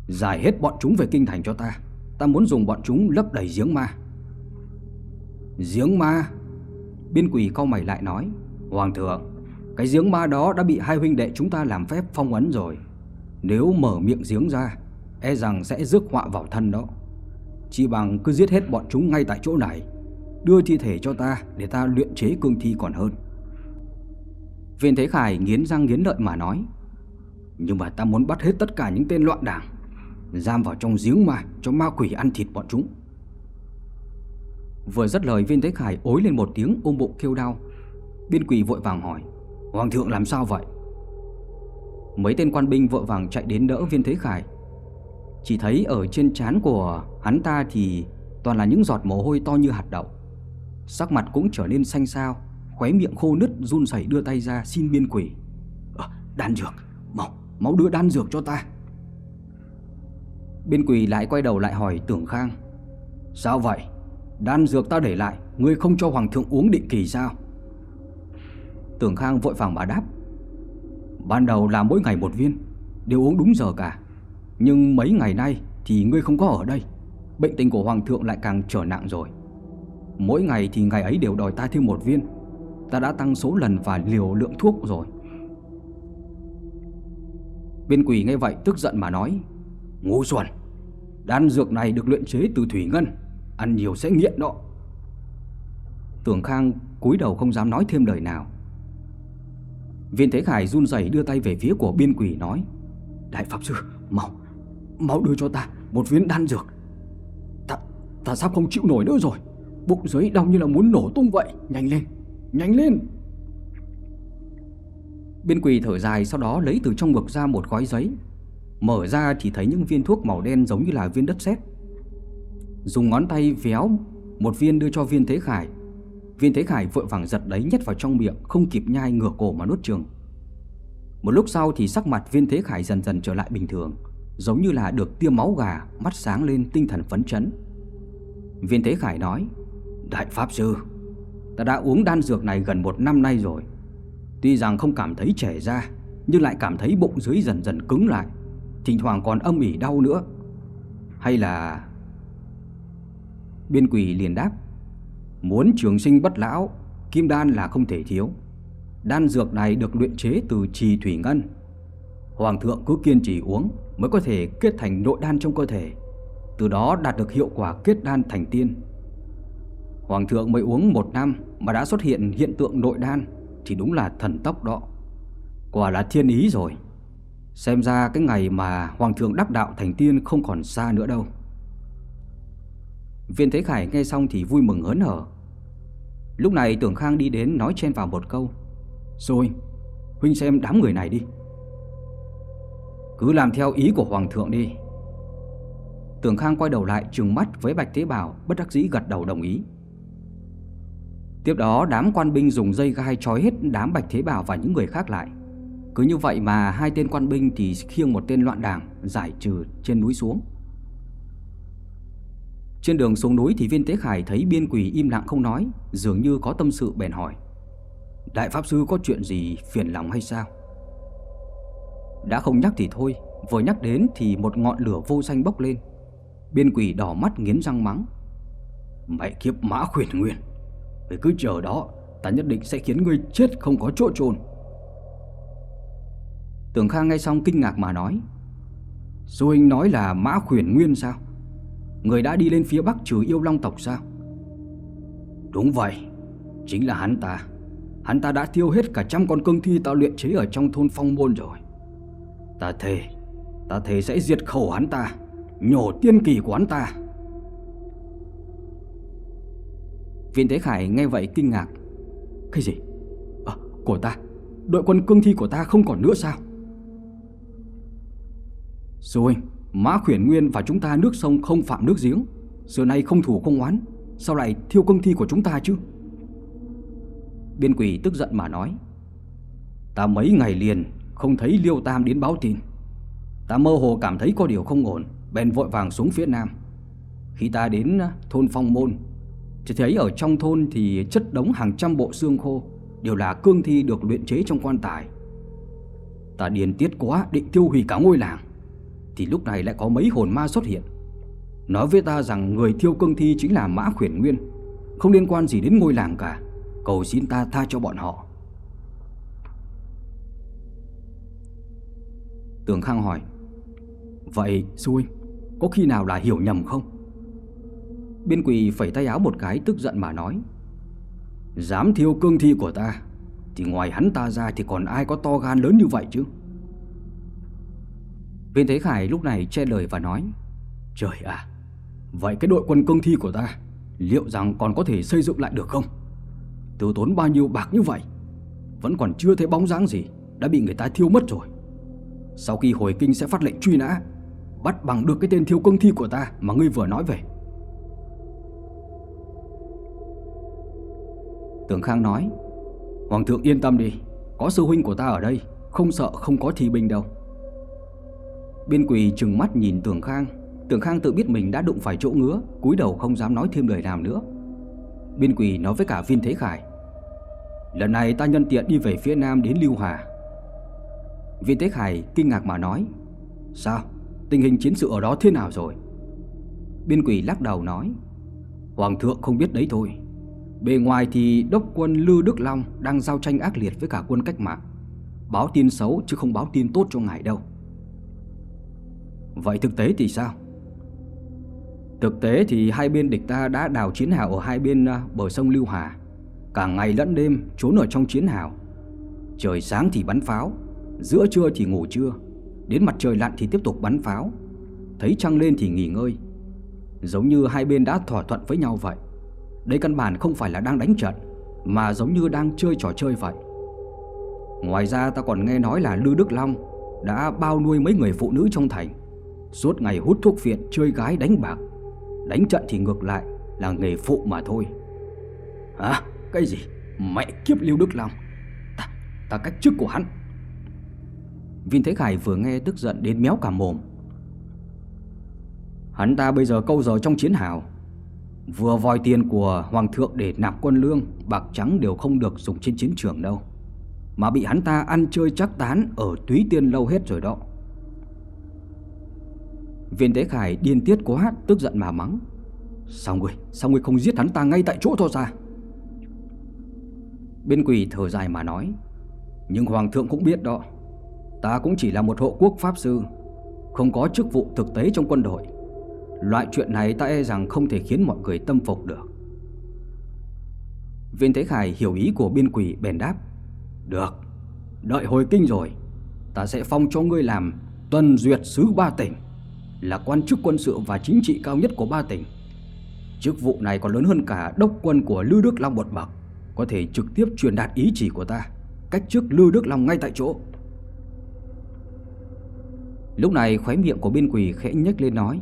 Giải hết bọn chúng về kinh thành cho ta. Ta muốn dùng bọn chúng lấp đầy giếng ma. Giếng ma. Biên quỷ cau mày lại nói, Hoàng thượng, Cái giếng ma đó đã bị hai huynh đệ chúng ta làm phép phong ấn rồi. Nếu mở miệng giếng ra E rằng sẽ rước họa vào thân đó. Chỉ bằng cứ giết hết bọn chúng ngay tại chỗ này, Đưa thi thể cho ta Để ta luyện chế cương thi còn hơn. Viên Thế Khải nghiến răng nghiến lợi mà nói, Nhưng mà ta muốn bắt hết tất cả những tên loạn đảng, Giam vào trong giếng ma Cho ma quỷ ăn thịt bọn chúng. Vừa dứt lời viên thế khải ối lên một tiếng ôm bụng kêu đau. Biên quỷ vội vàng hỏi Hoàng thượng làm sao vậy? Mấy tên quan binh vội vàng chạy đến đỡ viên thế khải. Chỉ thấy ở trên trán của hắn ta thì Toàn là những giọt mồ hôi to như hạt đậu. Sắc mặt cũng trở nên xanh xao Khóe miệng khô nứt run rẩy đưa tay ra xin biên quỷ à, ờ, Đan dược Mau, mau đưa đan dược cho ta. Biên quỷ lại quay đầu lại hỏi tưởng khang Sao vậy? Đan dược ta để lại, Ngươi không cho hoàng thượng uống định kỳ sao? Tưởng Khang vội vàng bà đáp. Ban đầu là mỗi ngày một viên, Đều uống đúng giờ cả. Nhưng mấy ngày nay thì ngươi không có ở đây. Bệnh tình của hoàng thượng lại càng trở nặng rồi. Mỗi ngày thì ngày ấy đều đòi ta thêm một viên. Ta đã tăng số lần và liều lượng thuốc rồi. Viên quỷ nghe vậy tức giận mà nói, Ngu xuẩn, Đan dược này được luyện chế từ thủy ngân. Ăn nhiều sẽ nghiện đó. Tưởng Khang cúi đầu không dám nói thêm lời nào. Viên Thế Khải run rẩy đưa tay về phía của biên quỷ nói Đại Pháp Sư Mau Mau đưa cho ta một viên đan dược. Ta, ta sắp không chịu nổi nữa rồi. Bụng dưới đau như là muốn nổ tung vậy. Nhanh lên Nhanh lên. Biên Quỳ thở dài sau đó lấy từ trong ngực ra một gói giấy. Mở ra thì thấy những viên thuốc màu đen giống như là viên đất sét. Dùng ngón tay véo, Một viên đưa cho viên Thế Khải. Viên Thế Khải vội vàng giật đấy nhét vào trong miệng, Không kịp nhai ngửa cổ mà nuốt trường Một lúc sau thì sắc mặt viên Thế Khải dần dần trở lại bình thường, Giống như là được tiêm máu gà, Mắt sáng lên tinh thần phấn chấn. Viên Thế Khải nói, Đại Pháp Sư, Ta đã uống đan dược này gần một năm nay rồi. Tuy rằng không cảm thấy trẻ ra, Nhưng lại cảm thấy bụng dưới dần dần cứng lại, Thỉnh thoảng còn âm ỉ đau nữa. Hay là Biên quỷ liền đáp, Muốn trường sinh bất lão, Kim đan là không thể thiếu. Đan dược này được luyện chế từ trì thủy ngân. Hoàng thượng cứ kiên trì uống Mới có thể kết thành nội đan trong cơ thể, Từ đó đạt được hiệu quả kết đan thành tiên. Hoàng thượng mới uống một năm Mà đã xuất hiện hiện tượng nội đan, Thì đúng là thần tốc đó. Quả là thiên ý rồi. Xem ra cái ngày mà Hoàng thượng đắc đạo thành tiên không còn xa nữa đâu. Viên Thế Khải nghe xong thì vui mừng hớn hở. Lúc này Tưởng Khang đi đến nói chen vào một câu. Rồi, Huynh xem đám người này đi. Cứ làm theo ý của Hoàng thượng đi. Tưởng Khang quay đầu lại trừng mắt với Bạch Thế Bảo Bất đắc dĩ gật đầu đồng ý. Tiếp đó, đám quan binh dùng dây gai trói hết đám Bạch Thế Bảo và những người khác lại. Cứ như vậy mà hai tên quan binh thì khiêng một tên loạn đảng, Giải trừ trên núi xuống trên đường xuống núi thì viên tế khải thấy biên quỷ im lặng không nói, Dường như có tâm sự bèn hỏi, Đại Pháp Sư có chuyện gì phiền lòng hay sao? Đã không nhắc thì thôi, Vừa nhắc đến thì một ngọn lửa vô danh bốc lên. Biên quỷ đỏ mắt nghiến răng mắng, Mày kiếp mã khuyển nguyên Mày cứ chờ đó, Ta nhất định sẽ khiến ngươi chết không có chỗ chôn. Tường Khang nghe xong kinh ngạc mà nói, Sư Huynh nói là mã khuyển nguyên sao? Người đã đi lên phía bắc trừ yêu long tộc sao? Đúng vậy Chính là hắn ta. Hắn ta đã tiêu hết cả trăm con cương thi ta luyện chế ở trong thôn phong môn rồi. Ta thề Ta thề sẽ diệt khẩu hắn ta Nhổ tiên kỳ của hắn ta. Viên Thế Khải nghe vậy kinh ngạc. Cái gì? À, Của ta. Đội quân cương thi của ta không còn nữa sao? Rồi Mã khuyển nguyên và chúng ta nước sông không phạm nước giếng. Xưa nay không thủ không oán, Sao lại thiêu công thi của chúng ta chứ? Biên quỷ tức giận mà nói, Ta mấy ngày liền Không thấy Liêu Tam đến báo tin. Ta mơ hồ cảm thấy có điều không ổn, Bèn vội vàng xuống phía nam. Khi ta đến à, thôn Phong Môn, Chỉ thấy ở trong thôn thì chất đống hàng trăm bộ xương khô, Đều là cương thi được luyện chế trong quan tài. Ta điền tiết quá định tiêu hủy cả ngôi làng thì lúc này lại có mấy hồn ma xuất hiện. Nói với ta rằng người thiêu cương thi chính là Mã Khuyển Nguyên, Không liên quan gì đến ngôi làng cả. Cầu xin ta tha cho bọn họ. Tường Khang hỏi, Vậy, sư huynh, Có khi nào là hiểu nhầm không? Biên quỳ phẩy tay áo một cái tức giận mà nói, Dám thiêu cương thi của ta, Thì ngoài hắn ta ra thì còn ai có to gan lớn như vậy chứ? Viên Thế Khải lúc này che lời và nói, Trời à Vậy cái đội quân công thi của ta, Liệu rằng còn có thể xây dựng lại được không? Tiêu tốn bao nhiêu bạc như vậy, Vẫn còn chưa thấy bóng dáng gì, Đã bị người ta thiêu mất rồi. Sau khi hồi kinh sẽ phát lệnh truy nã, Bắt bằng được cái tên thiêu công thi của ta Mà ngươi vừa nói về. Tưởng Khang nói, Hoàng thượng yên tâm đi, Có sư huynh của ta ở đây, Không sợ không có thi binh đâu. Biên quỳ trừng mắt nhìn Tưởng Khang. Tưởng Khang tự biết mình đã đụng phải chỗ ngứa, cúi đầu không dám nói thêm lời nào nữa. Biên quỳ nói với cả Viên Thế Khải, Lần này ta nhân tiện đi về phía nam đến Lưu Hà. Viên Thế Khải kinh ngạc mà nói, Sao? Tình hình chiến sự ở đó thế nào rồi? Biên quỷ lắc đầu nói, Hoàng thượng không biết đấy thôi. Bề ngoài thì đốc quân Lư Đức Long Đang giao tranh ác liệt với cả quân cách mạng. Báo tin xấu chứ không báo tin tốt cho ngài đâu. Vậy thực tế thì sao? Thực tế thì hai bên địch ta đã đào chiến hào ở hai bên à, bờ sông Lưu Hà. Cả ngày lẫn đêm, trốn ở trong chiến hào. Trời sáng thì bắn pháo, Giữa trưa thì ngủ trưa. Đến mặt trời lặn thì tiếp tục bắn pháo. Thấy trăng lên thì nghỉ ngơi. Giống như hai bên đã thỏa thuận với nhau vậy. Đây căn bản không phải là đang đánh trận, Mà giống như đang chơi trò chơi vậy. Ngoài ra ta còn nghe nói là Lư Đức Long Đã bao nuôi mấy người phụ nữ trong thành. Suốt ngày hút thuốc phiện chơi gái đánh bạc. Đánh trận thì ngược lại Là nghề phụ mà thôi. Hả? Cái gì? Mẹ kiếp Lưu Đức Long. Ta, ta cách chức của hắn. Vinh Thế Khải vừa nghe tức giận đến méo cả mồm. Hắn ta bây giờ câu giờ trong chiến hào. Vừa vòi tiền của Hoàng thượng để nạp quân lương Bạc trắng đều không được dùng trên chiến trường đâu. Mà bị hắn ta ăn chơi chắc tán Ở túy tiên lâu hết rồi đó. Viên Tế Khải điên tiết quá Tức giận mà mắng. Sao ngươi, sao ngươi không giết hắn ta ngay tại chỗ thôi ra Bên quỷ thở dài mà nói Nhưng Hoàng thượng cũng biết đó. Ta cũng chỉ là một hộ quốc pháp sư Không có chức vụ thực tế trong quân đội. Loại chuyện này ta e rằng không thể khiến mọi người tâm phục được. Viên Thế Khải hiểu ý của biên quỷ bèn đáp Được Đợi hồi kinh rồi. Ta sẽ phong cho ngươi làm Tuần duyệt sứ ba tỉnh. Là quan chức quân sự và chính trị cao nhất của ba tỉnh. Chức vụ này còn lớn hơn cả đốc quân của Lưu Đức Long một bậc, Có thể trực tiếp truyền đạt ý chỉ của ta, Cách chức Lưu Đức Long ngay tại chỗ. Lúc này khóe miệng của biên quỷ khẽ nhếch lên nói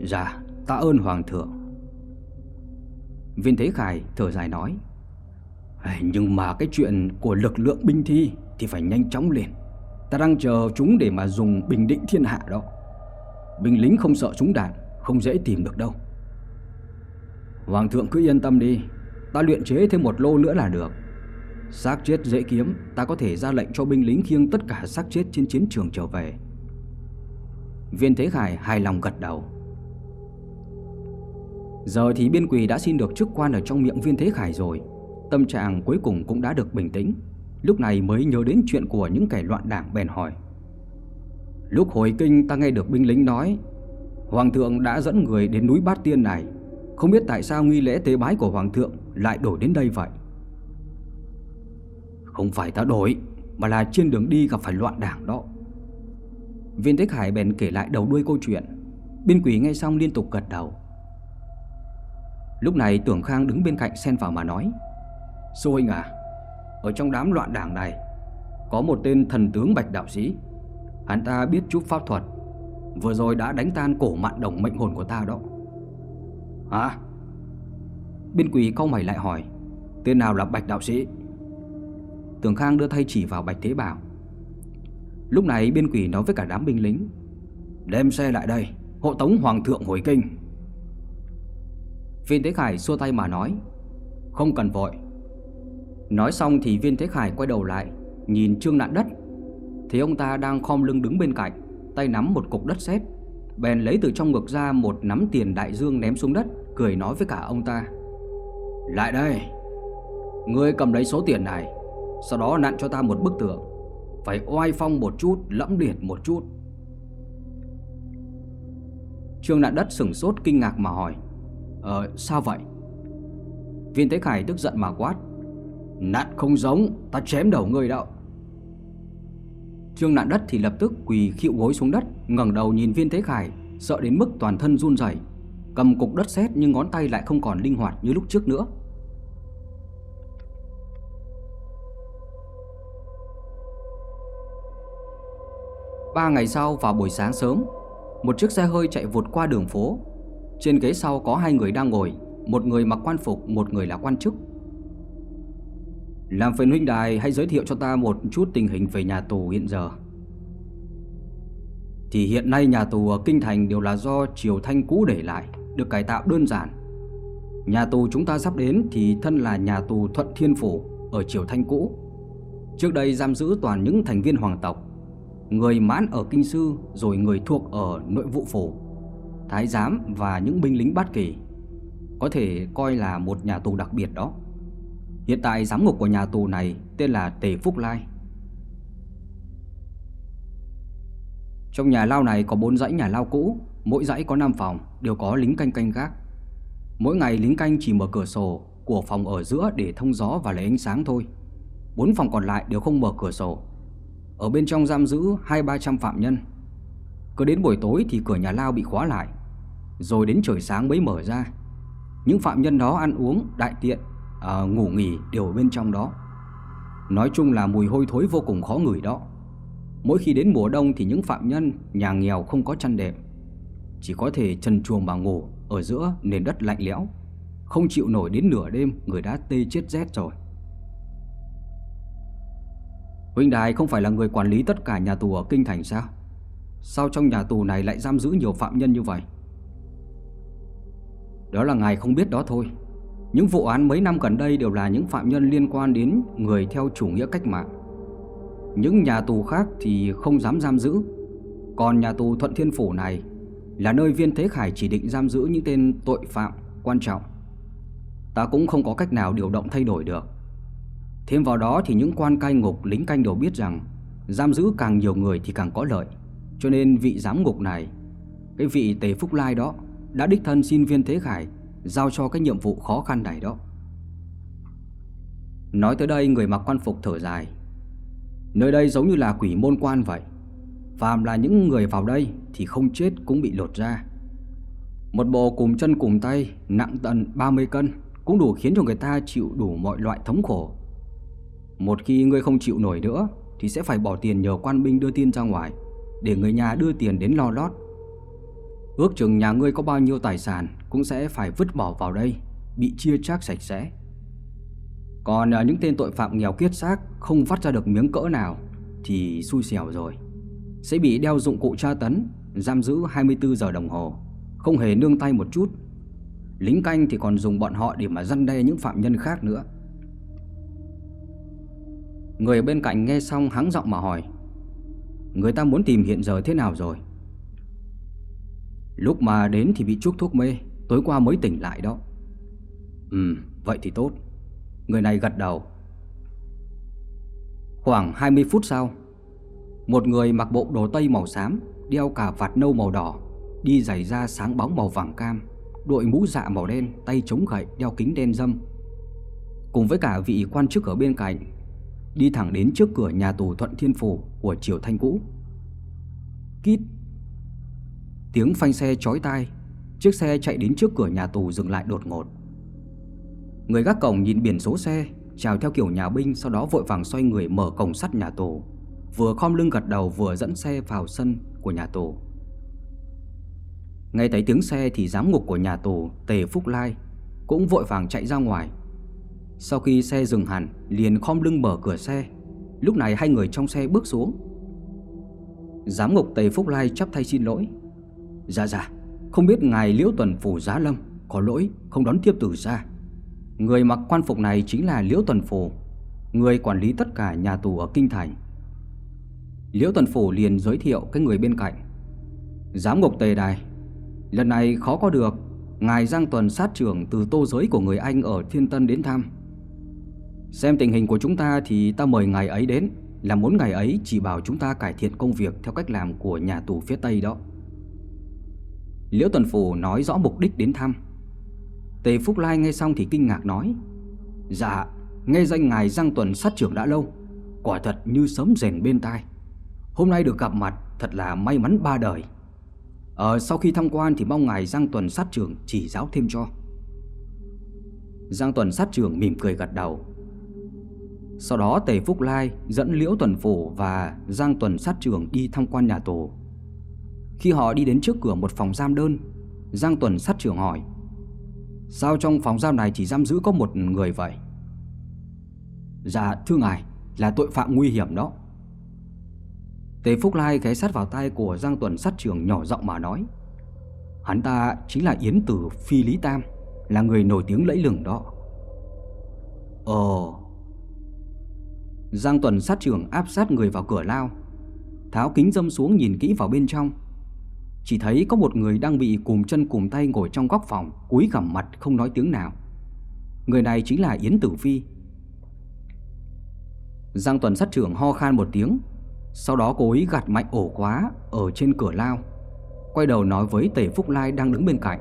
Dạ ta ơn hoàng thượng. Viên Thế Khải thở dài nói Nhưng mà cái chuyện của lực lượng binh thi Thì phải nhanh chóng liền. Ta đang chờ chúng để mà dùng bình định thiên hạ đó. Binh lính không sợ súng đạn, Không dễ tìm được đâu. Hoàng thượng cứ yên tâm đi, Ta luyện chế thêm một lô nữa là được. Xác chết dễ kiếm, Ta có thể ra lệnh cho binh lính khiêng tất cả xác chết trên chiến trường trở về. Viên Thế Khải hài lòng gật đầu. Giờ thì biên quỳ đã xin được chức quan ở trong miệng viên thế khải rồi. Tâm trạng cuối cùng cũng đã được bình tĩnh. Lúc này mới nhớ đến chuyện của những kẻ loạn đảng bèn hỏi. Lúc hồi kinh ta nghe được binh lính nói, Hoàng thượng đã dẫn người đến núi Bát Tiên này. Không biết tại sao nghi lễ tế bái của Hoàng thượng lại đổi đến đây vậy? Không phải ta đổi, Mà là trên đường đi gặp phải loạn đảng đó. Viên Thế Khải bèn kể lại đầu đuôi câu chuyện. Biên quỷ nghe xong liên tục gật đầu. Lúc này Tưởng Khang đứng bên cạnh xen vào mà nói, Sư huynh à Ở trong đám loạn đảng này, Có một tên thần tướng Bạch Đạo Sĩ. Hắn ta biết chút pháp thuật. Vừa rồi đã đánh tan cổ mạn đồng mệnh hồn của ta đó. Hả? Biên quỷ câu mày lại hỏi, Tên nào là Bạch Đạo Sĩ? Tưởng Khang đưa tay chỉ vào Bạch Thế Bảo. Lúc này biên quỷ nói với cả đám binh lính, Đem xe lại đây, Hộ tống Hoàng thượng hồi kinh. Viên Thế Khải xua tay mà nói, Không cần vội. Nói xong thì viên Thế Khải quay đầu lại, Nhìn Trương Nạn Đất. Thì ông ta đang khom lưng đứng bên cạnh, Tay nắm một cục đất sét, Bèn lấy từ trong ngực ra một nắm tiền đại dương ném xuống đất, Cười nói với cả ông ta. Lại đây, Ngươi cầm lấy số tiền này, Sau đó nặn cho ta một bức tượng, Phải oai phong một chút, Lẫm liệt một chút. Trương Nạn Đất sửng sốt kinh ngạc mà hỏi Ờ sao vậy? Viên Thế Khải tức giận mà quát Nạn không giống, Ta chém đầu ngươi đâu Trương nạn đất thì lập tức quỳ khịu gối xuống đất ngẩng đầu nhìn viên Thế Khải Sợ đến mức toàn thân run rẩy. Cầm cục đất sét nhưng ngón tay lại không còn linh hoạt như lúc trước nữa. Ba ngày sau vào buổi sáng sớm Một chiếc xe hơi chạy vụt qua đường phố. Trên ghế sau có hai người đang ngồi Một người mặc quan phục, một người là quan chức. Làm phiền huynh đài hãy giới thiệu cho ta một chút tình hình về nhà tù hiện giờ. Thì hiện nay nhà tù ở Kinh Thành đều là do Triều Thanh cũ để lại, Được cải tạo đơn giản. Nhà tù chúng ta sắp đến thì thân là nhà tù Thuận Thiên Phủ ở Triều Thanh cũ. Trước đây giam giữ toàn những thành viên hoàng tộc, Người mãn ở Kinh Sư rồi người thuộc ở nội vụ phủ, thái giám và những binh lính bát kỳ. Có thể coi là một nhà tù đặc biệt đó. Hiện tại giám ngục của nhà tù này tên là Tề Phúc Lai. Trong nhà lao này có bốn dãy nhà lao cũ Mỗi dãy có 5 phòng Đều có lính canh canh gác. Mỗi ngày lính canh chỉ mở cửa sổ Của phòng ở giữa để thông gió và lấy ánh sáng thôi. Bốn phòng còn lại đều không mở cửa sổ. Ở bên trong giam giữ hai ba trăm phạm nhân. Cứ đến buổi tối thì cửa nhà lao bị khóa lại Rồi đến trời sáng mới mở ra. Những phạm nhân đó ăn uống, đại tiện, à, ngủ nghỉ đều ở bên trong đó. Nói chung là mùi hôi thối vô cùng khó ngửi đó. Mỗi khi đến mùa đông thì những phạm nhân nhà nghèo không có chăn đệm. Chỉ có thể trần chuồng mà ngủ ở giữa nền đất lạnh lẽo Không chịu nổi đến nửa đêm người đã tê chết rét rồi. Huynh Đài không phải là người quản lý tất cả nhà tù ở Kinh Thành sao? Sao trong nhà tù này lại giam giữ nhiều phạm nhân như vậy? Đó là ngài không biết đó thôi. Những vụ án mấy năm gần đây đều là những phạm nhân liên quan đến người theo chủ nghĩa cách mạng. Những nhà tù khác thì không dám giam giữ. Còn nhà tù Thuận Thiên Phủ này là nơi viên Thế Khải chỉ định giam giữ những tên tội phạm quan trọng. Ta cũng không có cách nào điều động thay đổi được. Thêm vào đó thì những quan cai ngục lính canh đều biết rằng Giam giữ càng nhiều người thì càng có lợi. Cho nên vị giám ngục này, Cái vị Tề Phúc Lai đó, Đã đích thân xin viên Thế Khải Giao cho cái nhiệm vụ khó khăn này đó. Nói tới đây, người mặc quan phục thở dài. Nơi đây giống như là quỷ môn quan vậy. Phàm là những người vào đây Thì không chết cũng bị lột ra. Một bộ cùng chân cùng tay, Nặng tận 30 cân, Cũng đủ khiến cho người ta chịu đủ mọi loại thống khổ. Một khi ngươi không chịu nổi nữa, Thì sẽ phải bỏ tiền nhờ quan binh đưa tin ra ngoài, Để người nhà đưa tiền đến lo lót. Ước chừng nhà ngươi có bao nhiêu tài sản cũng sẽ phải vứt bỏ vào đây, Bị chia chác sạch sẽ. Còn à, những tên tội phạm nghèo kiết xác Không vắt ra được miếng cỡ nào Thì xui xẻo rồi. Sẽ bị đeo dụng cụ tra tấn, Giam giữ 24 giờ đồng hồ, Không hề nương tay một chút. Lính canh thì còn dùng bọn họ để mà răn đe những phạm nhân khác nữa. Người bên cạnh nghe xong hắng giọng mà hỏi, Người ta muốn tìm hiện giờ thế nào rồi? Lúc mà đến thì bị chuốc thuốc mê. Tối qua mới tỉnh lại đó. Ừ vậy thì tốt. Người này gật đầu. Khoảng 20 phút sau, Một người mặc bộ đồ tây màu xám, Đeo cả vạt nâu màu đỏ, Đi giày da sáng bóng màu vàng cam, Đội mũ dạ màu đen, Tay chống gậy, đeo kính đen dâm. Cùng với cả vị quan chức ở bên cạnh, Đi thẳng đến trước cửa nhà tù Thuận Thiên Phủ Của Triều Thanh Cũ. Kít. Tiếng phanh xe chói tai. Chiếc xe chạy đến trước cửa nhà tù dừng lại đột ngột. Người gác cổng nhìn biển số xe, Chào theo kiểu nhà binh, Sau đó vội vàng xoay người mở cổng sắt nhà tù. Vừa khom lưng gật đầu vừa dẫn xe vào sân của nhà tù. Nghe thấy tiếng xe thì giám ngục của nhà tù, Tề Phúc Lai, Cũng vội vàng chạy ra ngoài. Sau khi xe dừng hẳn, Liền khom lưng mở cửa xe. Lúc này hai người trong xe bước xuống. Giám ngục Tề Phúc Lai chắp tay xin lỗi. Dạ dạ không biết ngài Liễu Tuần Phủ Giá Lâm Có lỗi không đón tiếp từ xa Người mặc quan phục này chính là Liễu Tuần Phủ, Người quản lý tất cả nhà tù ở Kinh Thành. Liễu Tuần Phủ liền giới thiệu cái người bên cạnh. Giám ngục Tề Đài, Lần này khó có được, Ngài Giang Tuần sát trưởng từ tô giới của người Anh ở Thiên Tân đến thăm. Xem tình hình của chúng ta thì ta mời ngài ấy đến, Là muốn ngài ấy chỉ bảo chúng ta cải thiện công việc Theo cách làm của nhà tù phía Tây đó. Liễu Tuần Phủ nói rõ mục đích đến thăm. Tề Phúc Lai nghe xong thì kinh ngạc nói Dạ Nghe danh ngài Giang Tuần sát trưởng đã lâu, Quả thật như sớm rền bên tai. Hôm nay được gặp mặt, Thật là may mắn ba đời. Ờ sau khi tham quan thì mong ngài Giang Tuần sát trưởng chỉ giáo thêm cho. Giang Tuần sát trưởng mỉm cười gật đầu. Sau đó Tề Phúc Lai dẫn Liễu Tuần Phủ và Giang Tuần sát trưởng đi tham quan nhà tù. Khi họ đi đến trước cửa một phòng giam đơn, Giang Tuần sát trưởng hỏi Sao trong phòng giam này chỉ giam giữ có một người vậy? Dạ thưa ngài là tội phạm nguy hiểm đó. Tề Phúc Lai ghé sát vào tay của Giang Tuần sát trưởng nhỏ giọng mà nói Hắn ta chính là Yến Tử Phi Lý Tam Là người nổi tiếng lẫy lừng đó. Ồ Giang Tuần sát trưởng áp sát người vào cửa lao Tháo kính dâm xuống nhìn kỹ vào bên trong chỉ thấy có một người đang bị cùm chân cùm tay ngồi trong góc phòng, Cúi gằm mặt không nói tiếng nào. Người này chính là Yến Tử Phi. Giang Tuần sát trưởng ho khan một tiếng, Sau đó cố ý gạt mạnh ổ khóa Ở trên cửa lao, Quay đầu nói với Tề Phúc Lai đang đứng bên cạnh.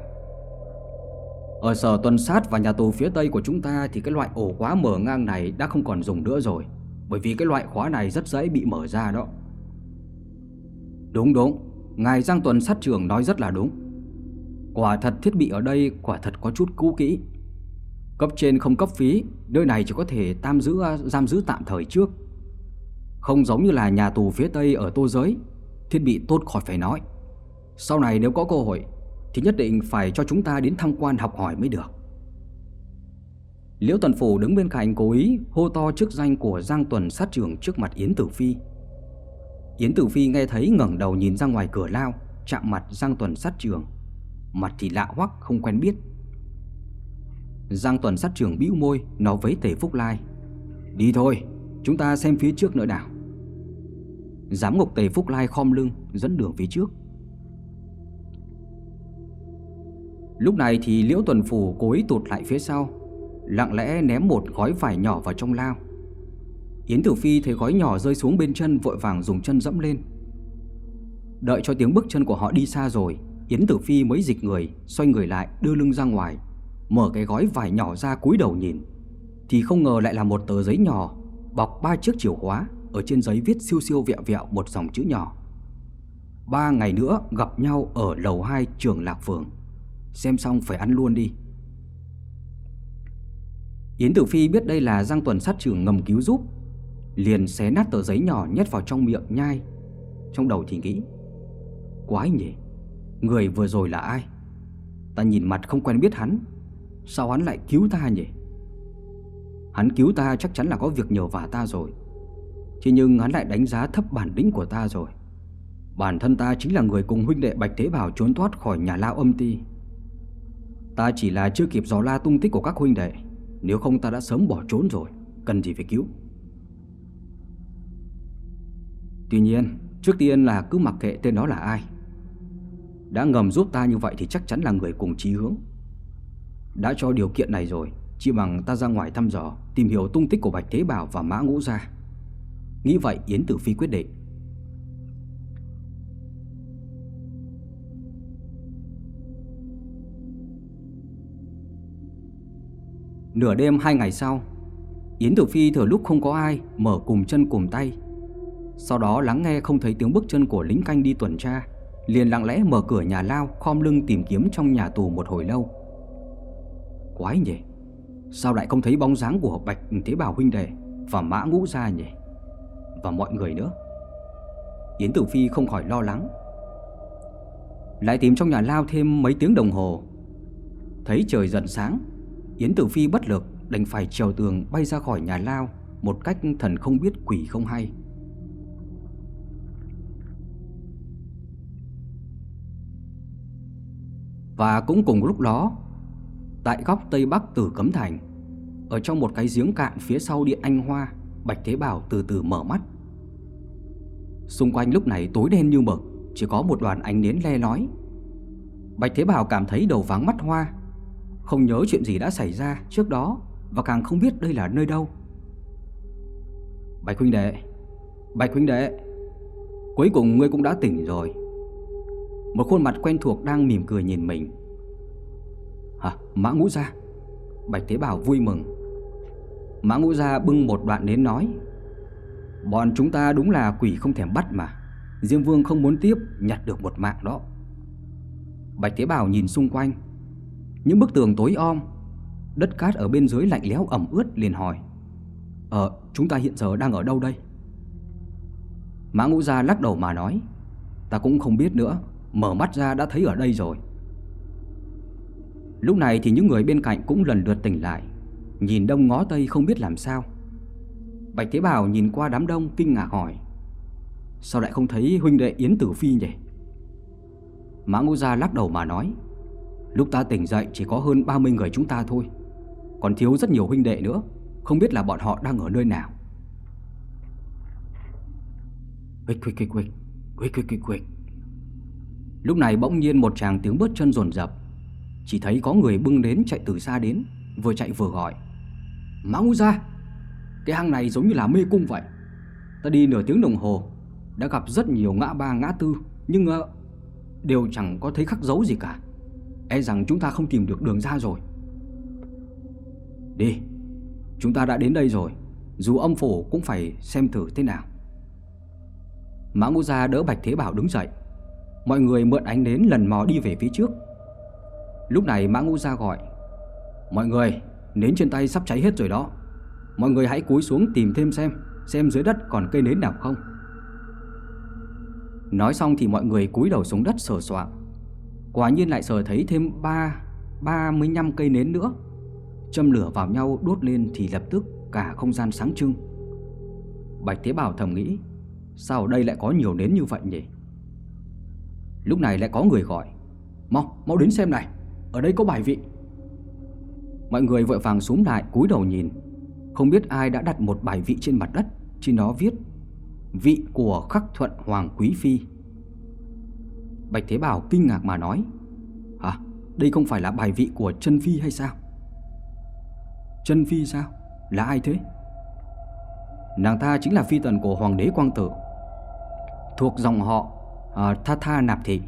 Ở sở tuần sát và nhà tù phía tây của chúng ta Thì cái loại ổ khóa mở ngang này đã không còn dùng nữa rồi, Bởi vì cái loại khóa này rất dễ bị mở ra đó. Đúng đúng. Ngài Giang Tuần sát trưởng nói rất là đúng. Quả thật thiết bị ở đây quả thật có chút cũ kỹ. Cấp trên không cấp phí, Nơi này chỉ có thể tam giữ giam giữ tạm thời trước. Không giống như là nhà tù phía Tây ở Tô Giới, Thiết bị tốt khỏi phải nói. Sau này nếu có cơ hội, Thì nhất định phải cho chúng ta đến tham quan học hỏi mới được. Liễu Tuần Phủ đứng bên cạnh cố ý hô to chức danh của Giang Tuần sát trưởng trước mặt Yến Tử Phi. Yến Tử Phi nghe thấy ngẩng đầu nhìn ra ngoài cửa lao, Chạm mặt Giang Tuần sát trường Mặt thì lạ hoắc, không quen biết. Giang Tuần sát trường bĩu môi, Nói với Tề Phúc Lai, Đi thôi, chúng ta xem phía trước nữa nào. Giám ngục Tề Phúc Lai khom lưng, Dẫn đường phía trước. Lúc này thì Liễu Tuần Phủ cố ý tụt lại phía sau, Lặng lẽ ném một gói vải nhỏ vào trong lao. Yến Tử Phi thấy gói nhỏ rơi xuống bên chân, Vội vàng dùng chân dẫm lên. Đợi cho tiếng bước chân của họ đi xa rồi, Yến Tử Phi mới dịch người, Xoay người lại, đưa lưng ra ngoài, Mở cái gói vải nhỏ ra cúi đầu nhìn. Thì không ngờ lại là một tờ giấy nhỏ, Bọc ba chiếc chìa khóa, Ở trên giấy viết siêu siêu vẹo vẹo một dòng chữ nhỏ. Ba ngày nữa gặp nhau ở lầu 2 trường Lạc Phường. Xem xong phải ăn luôn đi. Yến Tử Phi biết đây là Giang Tuần sát trưởng ngầm cứu giúp Liền xé nát tờ giấy nhỏ nhét vào trong miệng nhai. Trong đầu thì nghĩ, Quái nhỉ, Người vừa rồi là ai? Ta nhìn mặt không quen biết hắn, Sao hắn lại cứu ta nhỉ? Hắn cứu ta chắc chắn là có việc nhờ vả ta rồi, Thế nhưng hắn lại đánh giá thấp bản lĩnh của ta rồi. Bản thân ta chính là người cùng huynh đệ Bạch Thế Bảo trốn thoát khỏi nhà lao âm ti. Ta chỉ là chưa kịp dò la tung tích của các huynh đệ, Nếu không ta đã sớm bỏ trốn rồi, Cần gì phải cứu? Tuy nhiên, Trước tiên là cứ mặc kệ tên đó là ai. Đã ngầm giúp ta như vậy thì chắc chắn là người cùng chí hướng. Đã cho điều kiện này rồi, Chỉ bằng ta ra ngoài thăm dò, Tìm hiểu tung tích của Bạch Thế Bảo và Mã Ngũ Gia. Nghĩ vậy Yến Tử Phi quyết định. Nửa đêm hai ngày sau, Yến Tử Phi thừa lúc không có ai, Mở cùng chân cùng tay. Sau đó lắng nghe không thấy tiếng bước chân của lính canh đi tuần tra, Liền lặng lẽ mở cửa nhà lao, Khom lưng tìm kiếm trong nhà tù một hồi lâu. Quái nhỉ, Sao lại không thấy bóng dáng của Bạch Thế Bảo huynh đệ Và Mã Ngũ Gia nhỉ? Và mọi người nữa? Yến Tử Phi không khỏi lo lắng. Lại tìm trong nhà lao thêm mấy tiếng đồng hồ. Thấy trời dần sáng, Yến Tử Phi bất lực, đành phải trèo tường bay ra khỏi nhà lao Một cách thần không biết quỷ không hay. Và cũng cùng lúc đó, Tại góc Tây Bắc Tử Cấm Thành, Ở trong một cái giếng cạn phía sau điện Anh Hoa, Bạch Thế Bảo từ từ mở mắt. Xung quanh lúc này tối đen như mực, Chỉ có một đoàn ánh nến le lói. Bạch Thế Bảo cảm thấy đầu váng mắt hoa, Không nhớ chuyện gì đã xảy ra trước đó Và càng không biết đây là nơi đâu. Bạch huynh đệ, Bạch huynh đệ, Cuối cùng ngươi cũng đã tỉnh rồi. Một khuôn mặt quen thuộc đang mỉm cười nhìn mình. Hả? Mã Ngũ Gia? Bạch Thế Bảo vui mừng. Mã Ngũ Gia bưng một đoạn đến nói, Bọn chúng ta đúng là quỷ không thèm bắt mà. Diêm Vương không muốn tiếp, Nhặt được một mạng đó. Bạch Thế Bảo nhìn xung quanh, Những bức tường tối om, Đất cát ở bên dưới lạnh lẽo ẩm ướt liền hỏi Ờ chúng ta hiện giờ đang ở đâu đây? Mã Ngũ Gia lắc đầu mà nói, Ta cũng không biết nữa. Mở mắt ra đã thấy ở đây rồi. Lúc này thì những người bên cạnh cũng lần lượt tỉnh lại, Nhìn đông ngó tây không biết làm sao. Bạch Thế Bảo nhìn qua đám đông kinh ngạc hỏi, Sao lại không thấy huynh đệ Yến Tử Phi nhỉ? Mã Ngũ Gia lắc đầu mà nói, Lúc ta tỉnh dậy chỉ có hơn 30 người chúng ta thôi, Còn thiếu rất nhiều huynh đệ nữa, Không biết là bọn họ đang ở nơi nào. Quịch quịch quịch quịch Quịch quịch quịch Lúc này bỗng nhiên một chàng tiếng bước chân rồn rập. Chỉ thấy có người bưng đến chạy từ xa đến Vừa chạy vừa gọi. Máu ra Cái hang này giống như là mê cung vậy. Ta đi nửa tiếng đồng hồ Đã gặp rất nhiều ngã ba ngã tư Nhưng uh, Đều chẳng có thấy khắc dấu gì cả. E rằng chúng ta không tìm được đường ra rồi. Đi Chúng ta đã đến đây rồi Dù âm phủ cũng phải xem thử thế nào. Mã Ngũ Gia đỡ Bạch Thế Bảo đứng dậy. Mọi người mượn ánh nến lần mò đi về phía trước. Lúc này Mã Ngũ Gia gọi, Mọi người, Nến trên tay sắp cháy hết rồi đó. Mọi người hãy cúi xuống tìm thêm xem Xem dưới đất còn cây nến nào không. Nói xong thì mọi người cúi đầu xuống đất sờ soạng. Quả nhiên lại sờ thấy thêm ba 35 cây nến nữa. Châm lửa vào nhau đốt lên thì lập tức cả không gian sáng trưng. Bạch Thế Bảo thầm nghĩ, Sao ở đây lại có nhiều nến như vậy nhỉ? Lúc này lại có người gọi Mau, mau đến xem này Ở đây có bài vị Mọi người vội vàng xuống lại cúi đầu nhìn Không biết ai đã đặt một bài vị trên mặt đất Trên đó viết Vị của khắc thuận Hoàng Quý Phi Bạch Thế Bảo kinh ngạc mà nói Hả? Đây không phải là bài vị của chân Phi hay sao? Chân Phi sao? Là ai thế? Nàng ta chính là phi tần của Hoàng đế Quang Tử Thuộc dòng họ uh, Tha Tha Nạp Thị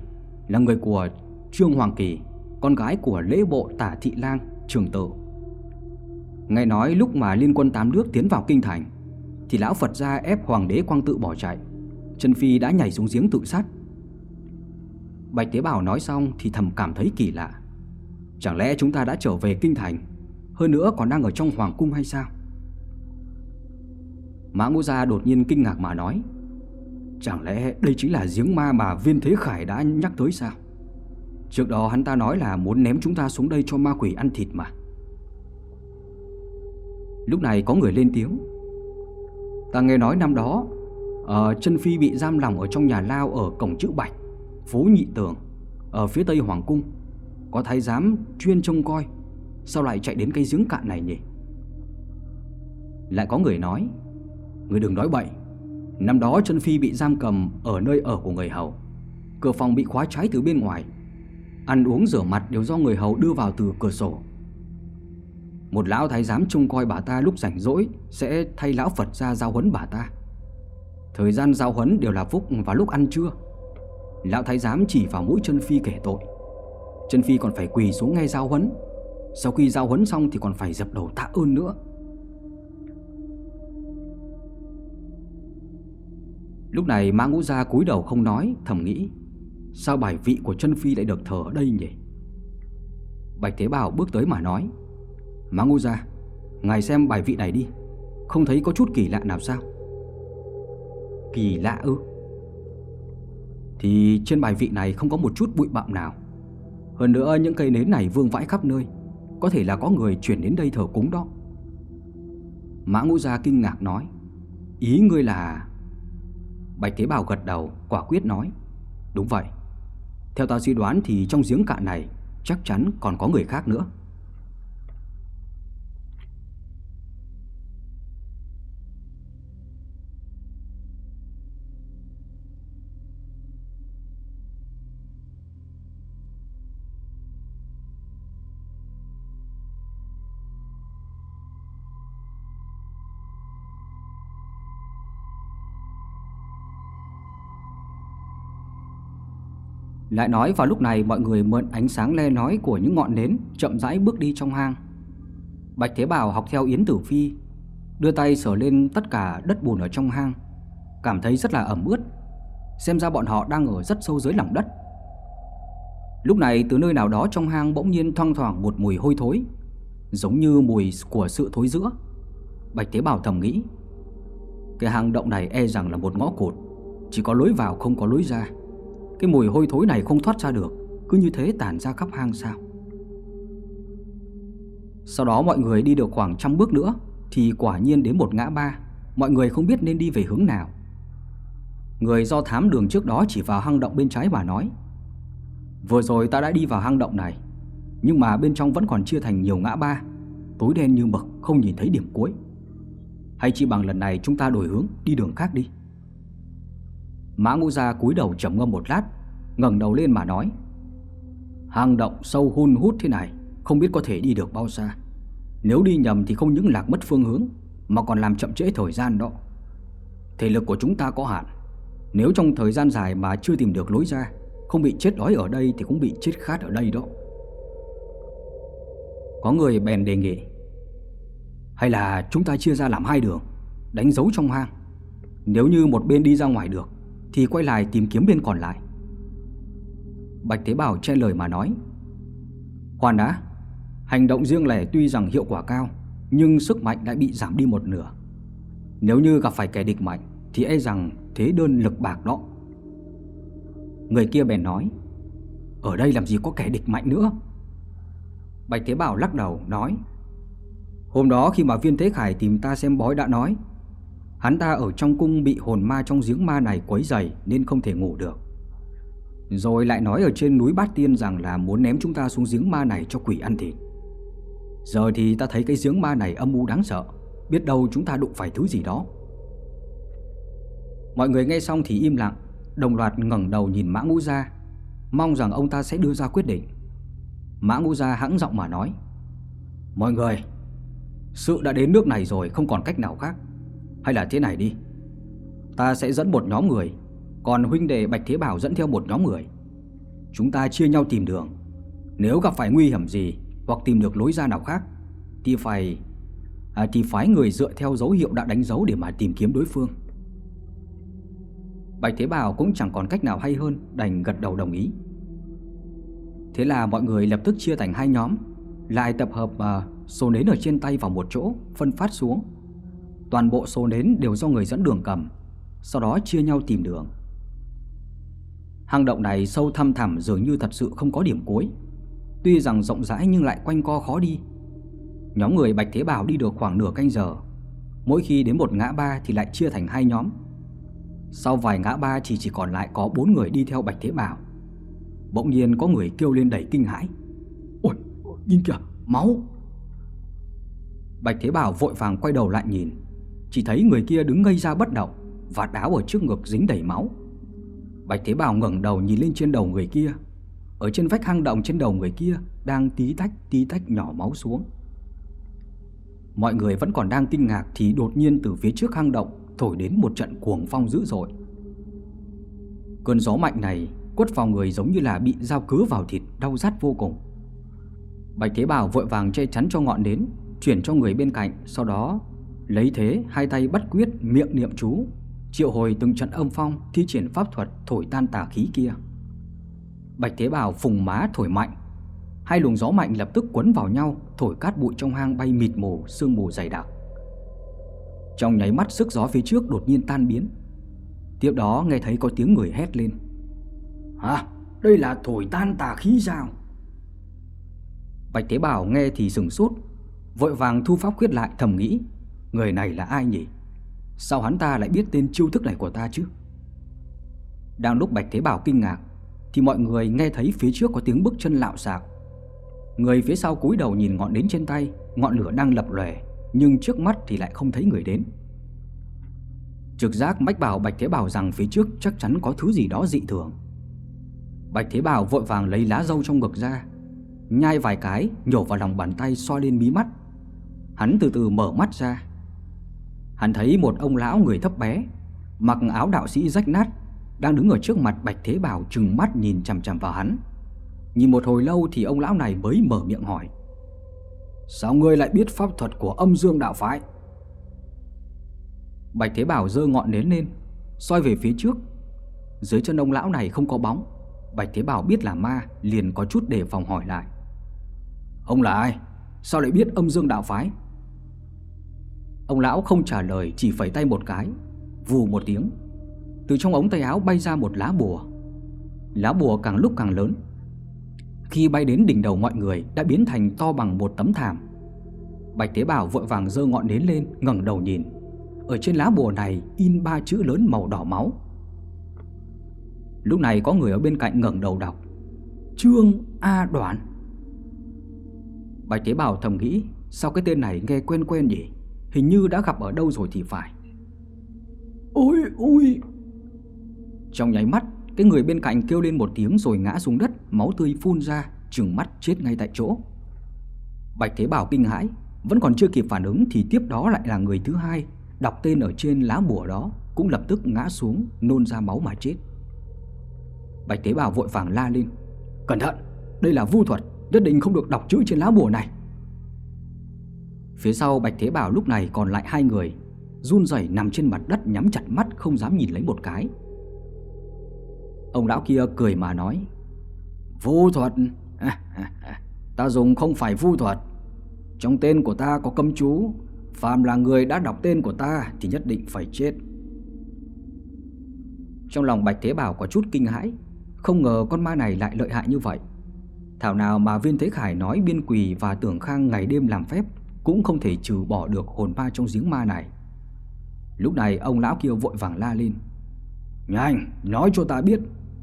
Là người của Trương Hoàng Kỳ Con gái của lễ bộ tả thị lang trường tử. Nghe nói lúc mà liên quân tám nước tiến vào kinh thành Thì lão Phật ra ép Hoàng đế Quang Tự bỏ chạy. Trần Phi đã nhảy xuống giếng tự sát. Bạch Tế Bảo nói xong thì thầm cảm thấy kỳ lạ. Chẳng lẽ chúng ta đã trở về kinh thành Hơn nữa còn đang ở trong hoàng cung hay sao? Mã Ngũ Gia đột nhiên kinh ngạc mà nói Chẳng lẽ đây chính là giếng ma mà viên thế khải đã nhắc tới sao? Trước đó hắn ta nói là muốn ném chúng ta xuống đây cho ma quỷ ăn thịt mà. Lúc này có người lên tiếng. Ta nghe nói năm đó uh, Chân Phi bị giam lòng ở trong nhà lao ở cổng chữ Bạch Phố Nhị Tường Ở phía tây Hoàng Cung. Có thái giám chuyên trông coi Sao lại chạy đến cây giếng cạn này nhỉ? Lại có người nói Người đừng nói bậy. Năm đó chân Phi bị giam cầm Ở nơi ở của người hầu. Cửa phòng bị khóa trái từ bên ngoài. Ăn uống rửa mặt đều do người hầu đưa vào từ cửa sổ. Một lão thái giám trông coi bà ta lúc rảnh rỗi Sẽ thay lão Phật ra giao huấn bà ta. Thời gian giao huấn đều là phúc và lúc ăn trưa. Lão thái giám chỉ vào mũi chân Phi kể tội. Chân Phi còn phải quỳ xuống nghe giao huấn. Sau khi giao huấn xong thì còn phải dập đầu tạ ơn nữa. Lúc này Mã Ngũ Gia cúi đầu không nói, Thầm nghĩ, Sao bài vị của chân Phi lại được thờ ở đây nhỉ? Bạch Thế Bảo bước tới mà nói Mã Ngũ Gia, Ngài xem bài vị này đi, Không thấy có chút kỳ lạ nào sao? Kỳ lạ ư? Thì trên bài vị này không có một chút bụi bặm nào. Hơn nữa, những cây nến này vương vãi khắp nơi, Có thể là có người chuyển đến đây thờ cúng đó. Mã Ngũ Gia kinh ngạc nói, Ý ngươi là Bạch Thế Bảo gật đầu, quả quyết nói, Đúng vậy. Theo ta suy đoán thì trong giếng cạn này Chắc chắn còn có người khác nữa. Lại nói vào lúc này mọi người mượn ánh sáng le nói của những ngọn nến chậm rãi bước đi trong hang. Bạch Thế Bảo học theo Yến Tử Phi, đưa tay sờ lên tất cả đất bùn ở trong hang, cảm thấy rất là ẩm ướt. Xem ra bọn họ đang ở rất sâu dưới lòng đất. Lúc này từ nơi nào đó trong hang bỗng nhiên thoang thoảng một mùi hôi thối, giống như mùi của sự thối rữa. Bạch Thế Bảo thầm nghĩ, cái hang động này e rằng là một ngõ cụt, chỉ có lối vào không có lối ra. Cái mùi hôi thối này không thoát ra được, Cứ như thế tản ra khắp hang sao? Sau đó mọi người đi được khoảng trăm bước nữa, Thì quả nhiên đến một ngã ba, Mọi người không biết nên đi về hướng nào. Người do thám đường trước đó chỉ vào hang động bên trái mà nói, Vừa rồi ta đã đi vào hang động này, Nhưng mà bên trong vẫn còn chia thành nhiều ngã ba, Tối đen như mực, không nhìn thấy điểm cuối. Hay chỉ bằng lần này chúng ta đổi hướng, Đi đường khác đi. Mã Ngũ Gia cúi đầu trầm ngâm một lát, ngẩng đầu lên mà nói: "Hang động sâu hun hút thế này, không biết có thể đi được bao xa. Nếu đi nhầm thì không những lạc mất phương hướng mà còn làm chậm trễ thời gian đó. Thể lực của chúng ta có hạn, nếu trong thời gian dài mà chưa tìm được lối ra, Không bị chết đói ở đây thì cũng bị chết khát ở đây đó Có người bèn đề nghị Hay là chúng ta chia ra làm hai đường Đánh dấu trong hang Nếu như một bên đi ra ngoài được thì quay lại tìm kiếm bên còn lại. Bạch Thế Bảo che lời mà nói Khoan đã, Hành động riêng lẻ tuy rằng hiệu quả cao, Nhưng sức mạnh đã bị giảm đi một nửa. Nếu như gặp phải kẻ địch mạnh, Thì e rằng thế đơn lực bạc đó. Người kia bèn nói, Ở đây làm gì có kẻ địch mạnh nữa? Bạch Thế Bảo lắc đầu nói, Hôm đó khi mà viên Thế Khải tìm ta xem bói đã nói Hắn ta ở trong cung bị hồn ma trong giếng ma này quấy dày Nên không thể ngủ được. Rồi lại nói ở trên núi Bát Tiên rằng là muốn ném chúng ta xuống giếng ma này cho quỷ ăn thịt. Giờ thì ta thấy cái giếng ma này âm u đáng sợ, Biết đâu chúng ta đụng phải thứ gì đó. Mọi người nghe xong thì im lặng, Đồng loạt ngẩng đầu nhìn Mã Ngũ Gia, Mong rằng ông ta sẽ đưa ra quyết định. Mã Ngũ Gia hãng giọng mà nói, Mọi người, Sự đã đến nước này rồi không còn cách nào khác. Hay là thế này đi. Ta sẽ dẫn một nhóm người Còn huynh đệ Bạch Thế Bảo dẫn theo một nhóm người. Chúng ta chia nhau tìm đường. Nếu gặp phải nguy hiểm gì Hoặc tìm được lối ra nào khác Thì phải à, Thì phái người dựa theo dấu hiệu đã đánh dấu để mà tìm kiếm đối phương. Bạch Thế Bảo cũng chẳng còn cách nào hay hơn Đành gật đầu đồng ý. Thế là mọi người lập tức chia thành hai nhóm Lại tập hợp uh, số nến ở trên tay vào một chỗ Phân phát xuống. Toàn bộ số nến đều do người dẫn đường cầm Sau đó chia nhau tìm đường. Hang động này sâu thăm thẳm dường như thật sự không có điểm cuối. Tuy rằng rộng rãi nhưng lại quanh co khó đi. Nhóm người Bạch Thế Bảo đi được khoảng nửa canh giờ. Mỗi khi đến một ngã ba thì lại chia thành hai nhóm. Sau vài ngã ba chỉ chỉ còn lại có bốn người đi theo Bạch Thế Bảo. Bỗng nhiên có người kêu lên đầy kinh hãi. Ôi, nhìn kìa, máu. Bạch Thế Bảo vội vàng quay đầu lại nhìn. Chỉ thấy người kia đứng ngây ra bất động Và đáo ở trước ngực dính đầy máu Bạch Thế Bảo ngẩng đầu nhìn lên trên đầu người kia Ở trên vách hang động trên đầu người kia Đang tí tách tí tách nhỏ máu xuống Mọi người vẫn còn đang kinh ngạc Thì đột nhiên từ phía trước hang động thổi đến một trận cuồng phong dữ dội. Cơn gió mạnh này quất vào người giống như là bị dao cứa vào thịt, đau rát vô cùng. Bạch Thế Bảo vội vàng che chắn cho ngọn nến, chuyển cho người bên cạnh, sau đó lấy thế hai tay bắt quyết miệng niệm chú, triệu hồi từng trận âm phong thi triển pháp thuật thổi tan tà khí kia. Bạch Thế Bảo phùng má thổi mạnh, hai luồng gió mạnh lập tức quấn vào nhau, thổi cát bụi trong hang bay mịt mù, sương mù dày đặc. Trong nháy mắt sức gió phía trước đột nhiên tan biến Tiếp đó nghe thấy có tiếng người hét lên Hả? Đây là thổi tan tà khí sao? Bạch Tế Bảo nghe thì sừng sốt Vội vàng thu pháp quyết lại thầm nghĩ Người này là ai nhỉ? Sao hắn ta lại biết tên chiêu thức này của ta chứ? Đang lúc Bạch Thế Bảo kinh ngạc Thì mọi người nghe thấy phía trước có tiếng bước chân lạo xạo Người phía sau cúi đầu nhìn ngọn đến trên tay Ngọn lửa đang lập lòe nhưng trước mắt thì lại không thấy người đến. Trực giác mách bảo Bạch Thế Bảo rằng phía trước chắc chắn có thứ gì đó dị thường. Bạch Thế Bảo vội vàng lấy lá dâu trong ngực ra, nhai vài cái, nhổ vào lòng bàn tay soi lên mí mắt. Hắn từ từ mở mắt ra. Hắn thấy một ông lão người thấp bé, mặc áo đạo sĩ rách nát, đang đứng ở trước mặt Bạch Thế Bảo trừng mắt nhìn chằm chằm vào hắn. Nhìn một hồi lâu thì ông lão này mới mở miệng hỏi. Sao ngươi lại biết pháp thuật của âm dương đạo phái Bạch Thế Bảo dơ ngọn nến lên soi về phía trước Dưới chân ông lão này không có bóng Bạch Thế Bảo biết là ma Liền có chút đề phòng hỏi lại Ông là ai Sao lại biết âm dương đạo phái Ông lão không trả lời, Chỉ phẩy tay một cái, Vù một tiếng. Từ trong ống tay áo bay ra một lá bùa. Lá bùa càng lúc càng lớn. Khi bay đến đỉnh đầu mọi người, đã biến thành to bằng một tấm thảm. Bạch Tế Bảo vội vàng dơ ngọn nến lên, ngẩng đầu nhìn. Ở trên lá bùa này, in ba chữ lớn màu đỏ máu. Lúc này có người ở bên cạnh ngẩng đầu đọc. Trương A Đoạn. Bạch Tế Bảo thầm nghĩ, Sao cái tên này nghe quen quen nhỉ? Hình như đã gặp ở đâu rồi thì phải. Ôi ôi Trong nháy mắt cái người bên cạnh kêu lên một tiếng rồi ngã xuống đất Máu tươi phun ra Trừng mắt chết ngay tại chỗ. Bạch Thế Bảo kinh hãi Vẫn còn chưa kịp phản ứng thì tiếp đó lại là người thứ hai Đọc tên ở trên lá bùa đó Cũng lập tức ngã xuống nôn ra máu mà chết. Bạch Tế Bảo vội vàng la lên Cẩn thận, đây là vu thuật Nhất định không được đọc chữ trên lá bùa này Phía sau Bạch Thế Bảo lúc này còn lại hai người, Run rẩy nằm trên mặt đất nhắm chặt mắt không dám nhìn lấy một cái. Ông lão kia cười mà nói, Vu thuật? Ta dùng không phải vu thuật. Trong tên của ta có cấm chú, Phàm là người đã đọc tên của ta Thì nhất định phải chết. Trong lòng Bạch Thế Bảo có chút kinh hãi, Không ngờ con ma này lại lợi hại như vậy. Thảo nào mà viên Thế Khải nói biên quỳ và tưởng khang ngày đêm làm phép cũng không thể trừ bỏ được hồn ma trong giếng ma này. Lúc này ông lão kia vội vàng la lên. Nhanh, nói cho ta biết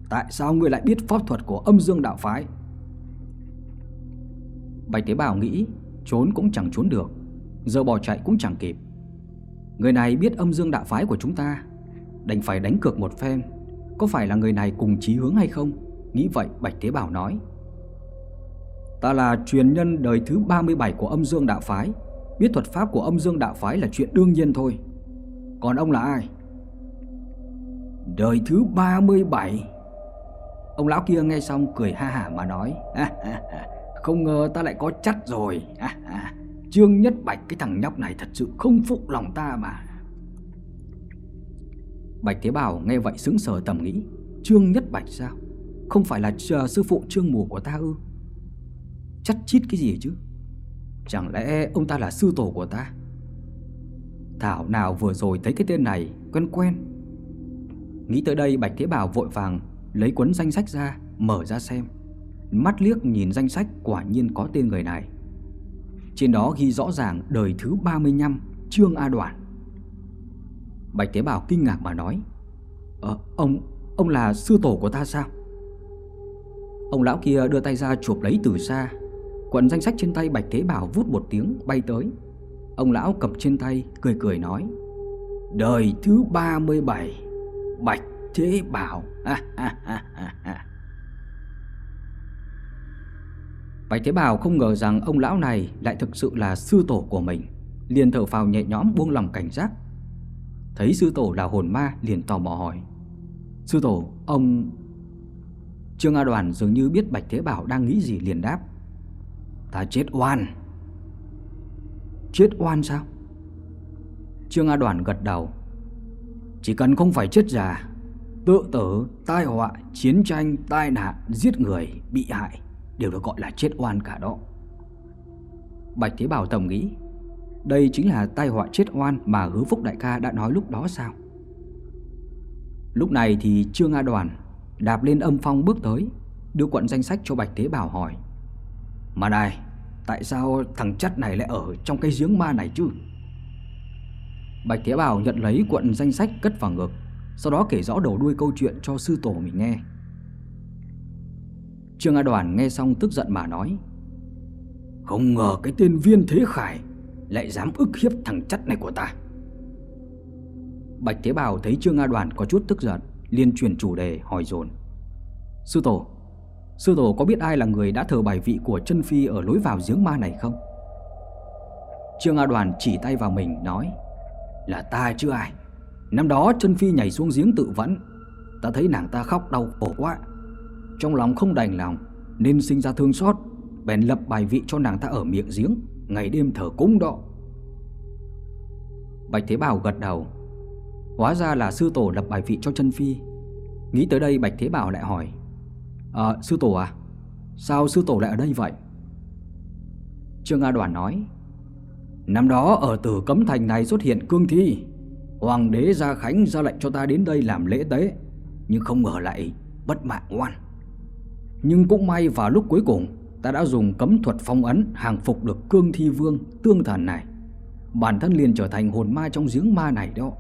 Tại sao ngươi lại biết pháp thuật của âm dương đạo phái? Bạch Tế Bào nghĩ Trốn cũng chẳng trốn được Giờ bỏ chạy cũng chẳng kịp. Người này biết âm dương đạo phái của chúng ta Đành phải đánh cược một phen Có phải là người này cùng chí hướng hay không? Nghĩ vậy Bạch Tế Bảo nói. Ta là truyền nhân đời thứ 37 của âm dương đạo phái. Biết thuật pháp của âm dương đạo phái là chuyện đương nhiên thôi. Còn ông là ai? Đời thứ 37 Ông lão kia nghe xong cười ha hả mà nói Không ngờ ta lại có chắc rồi. Trương Nhất Bạch, cái thằng nhóc này thật sự không phụ lòng ta mà. Bạch Thế Bảo nghe vậy sững sờ tầm nghĩ, Trương Nhất Bạch sao? Không phải là ờ, sư phụ Trương Mù của ta ư? Chắc chít cái gì chứ? Chẳng lẽ ông ta là sư tổ của ta? Thảo nào vừa rồi thấy cái tên này, Quen quen. Nghĩ tới đây Bạch Thế Bảo vội vàng Lấy cuốn danh sách ra, Mở ra xem. Mắt liếc nhìn danh sách quả nhiên có tên người này. Trên đó ghi rõ ràng đời thứ 35 Trương A Đoạn Bạch thế Bảo kinh ngạc mà nói Ờ ông Ông là sư tổ của ta sao? Ông lão kia đưa tay ra chụp lấy từ xa Quần danh sách trên tay Bạch Thế Bảo vút một tiếng bay tới. Ông lão cầm trên tay cười cười nói Đời thứ 37 Bạch Thế Bảo. Bạch Thế Bảo không ngờ rằng ông lão này lại thực sự là sư tổ của mình Liền thở phào nhẹ nhõm buông lòng cảnh giác. Thấy sư tổ là hồn ma liền tò mò hỏi Sư tổ, ông... Trương A Đoàn dường như biết Bạch Thế Bảo đang nghĩ gì liền đáp Ta chết oan. Chết oan sao? Trương A Đoàn gật đầu. Chỉ cần không phải chết già Tự tử, tai họa, chiến tranh, tai nạn, giết người, bị hại Đều được gọi là chết oan cả đó. Bạch Thế Bảo tổng nghĩ Đây chính là tai họa chết oan mà hứa phúc đại ca đã nói lúc đó sao? Lúc này thì Trương A Đoàn Đạp lên âm phong bước tới Đưa quận danh sách cho Bạch Thế Bảo hỏi. Mà này, Tại sao thằng chất này lại ở trong cái giếng ma này chứ? Bạch Thế Bảo nhận lấy cuộn danh sách cất vào ngực, Sau đó kể rõ đầu đuôi câu chuyện cho sư tổ mình nghe. Trương A Đoàn nghe xong tức giận mà nói, Không ngờ cái tên viên thế khải Lại dám ức hiếp thằng chất này của ta. Bạch Thế Bảo thấy Trương A Đoàn có chút tức giận, liền chuyển chủ đề, hỏi dồn, Sư tổ Sư tổ có biết ai là người đã thờ bài vị của chân phi Ở lối vào giếng ma này không? Trương A Đoàn chỉ tay vào mình, nói, Là ta chứ ai. Năm đó chân phi nhảy xuống giếng tự vẫn. Ta thấy nàng ta khóc đau khổ quá. Trong lòng không đành lòng, Nên sinh ra thương xót, Bèn lập bài vị cho nàng ta ở miệng giếng, Ngày đêm thờ cúng đó. Bạch Thế Bảo gật đầu, Hóa ra là sư tổ lập bài vị cho chân phi. Nghĩ tới đây, Bạch Thế Bảo lại hỏi À sư tổ à? Sao sư tổ lại ở đây vậy? Trương A Đoàn nói, Năm đó ở tử cấm thành này xuất hiện cương thi. Hoàng đế Gia Khánh ra lệnh cho ta đến đây làm lễ tế, Nhưng không ngờ lại bất mạng oan. Nhưng cũng may vào lúc cuối cùng, Ta đã dùng cấm thuật phong ấn hàng phục được cương thi vương tương thần này. Bản thân liền trở thành hồn ma trong giếng ma này đó.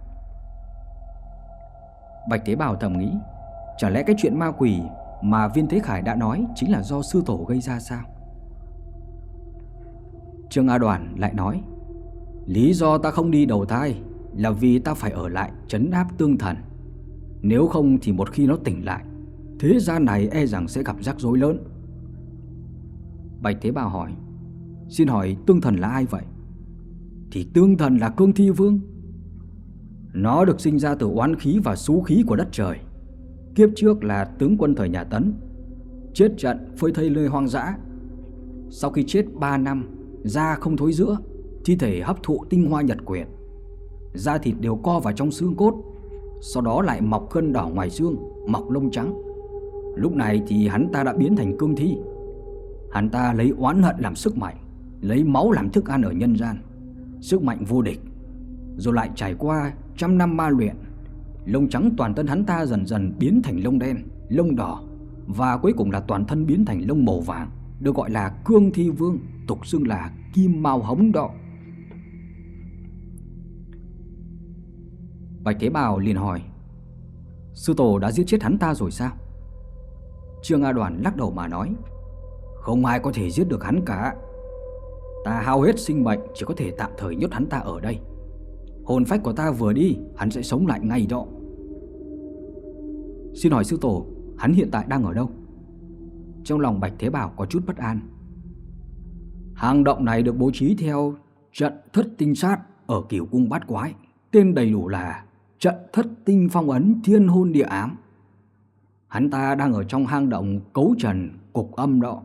Bạch Tế Bảo thầm nghĩ, Chả lẽ cái chuyện ma quỷ mà viên Thế Khải đã nói chính là do sư tổ gây ra sao? Trương A Đoàn lại nói, Lý do ta không đi đầu thai là vì ta phải ở lại trấn áp tương thần Nếu không thì một khi nó tỉnh lại, Thế gian này e rằng sẽ gặp rắc rối lớn Bạch Thế Bảo hỏi, Xin hỏi tương thần là ai vậy? Thì tương thần là cương thi vương Nó được sinh ra từ oán khí và xú khí của đất trời Kiếp trước là tướng quân thời nhà Tấn, Chết trận phơi thây nơi hoang dã. Sau khi chết 3 năm, Da không thối giữa, Thi thể hấp thụ tinh hoa nhật quyển Da thịt đều co vào trong xương cốt, Sau đó lại mọc gân đỏ ngoài xương, Mọc lông trắng. Lúc này thì hắn ta đã biến thành cương thi. Hắn ta lấy oán hận làm sức mạnh, Lấy máu làm thức ăn ở nhân gian, Sức mạnh vô địch, Rồi lại trải qua trăm năm ma luyện Lông trắng toàn thân hắn ta dần dần biến thành lông đen, Lông đỏ, Và cuối cùng là toàn thân biến thành lông màu vàng, Được gọi là cương thi vương, Tục xưng là kim mao hống đỏ. Bạch Thế Bào liền hỏi, Sư tổ đã giết chết hắn ta rồi sao? Trương A Đoàn lắc đầu mà nói, Không ai có thể giết được hắn cả. Ta hao hết sinh mệnh, Chỉ có thể tạm thời nhốt hắn ta ở đây. Hồn phách của ta vừa đi, Hắn sẽ sống lại ngay đó. Xin hỏi sư tổ, Hắn hiện tại đang ở đâu? Trong lòng Bạch Thế Bảo có chút bất an. Hang động này được bố trí theo Trận thất tinh sát Ở kiểu cung bát quái. Tên đầy đủ là Trận thất tinh phong ấn thiên hôn địa ám. Hắn ta đang ở trong hang động cấu trần cục âm đó.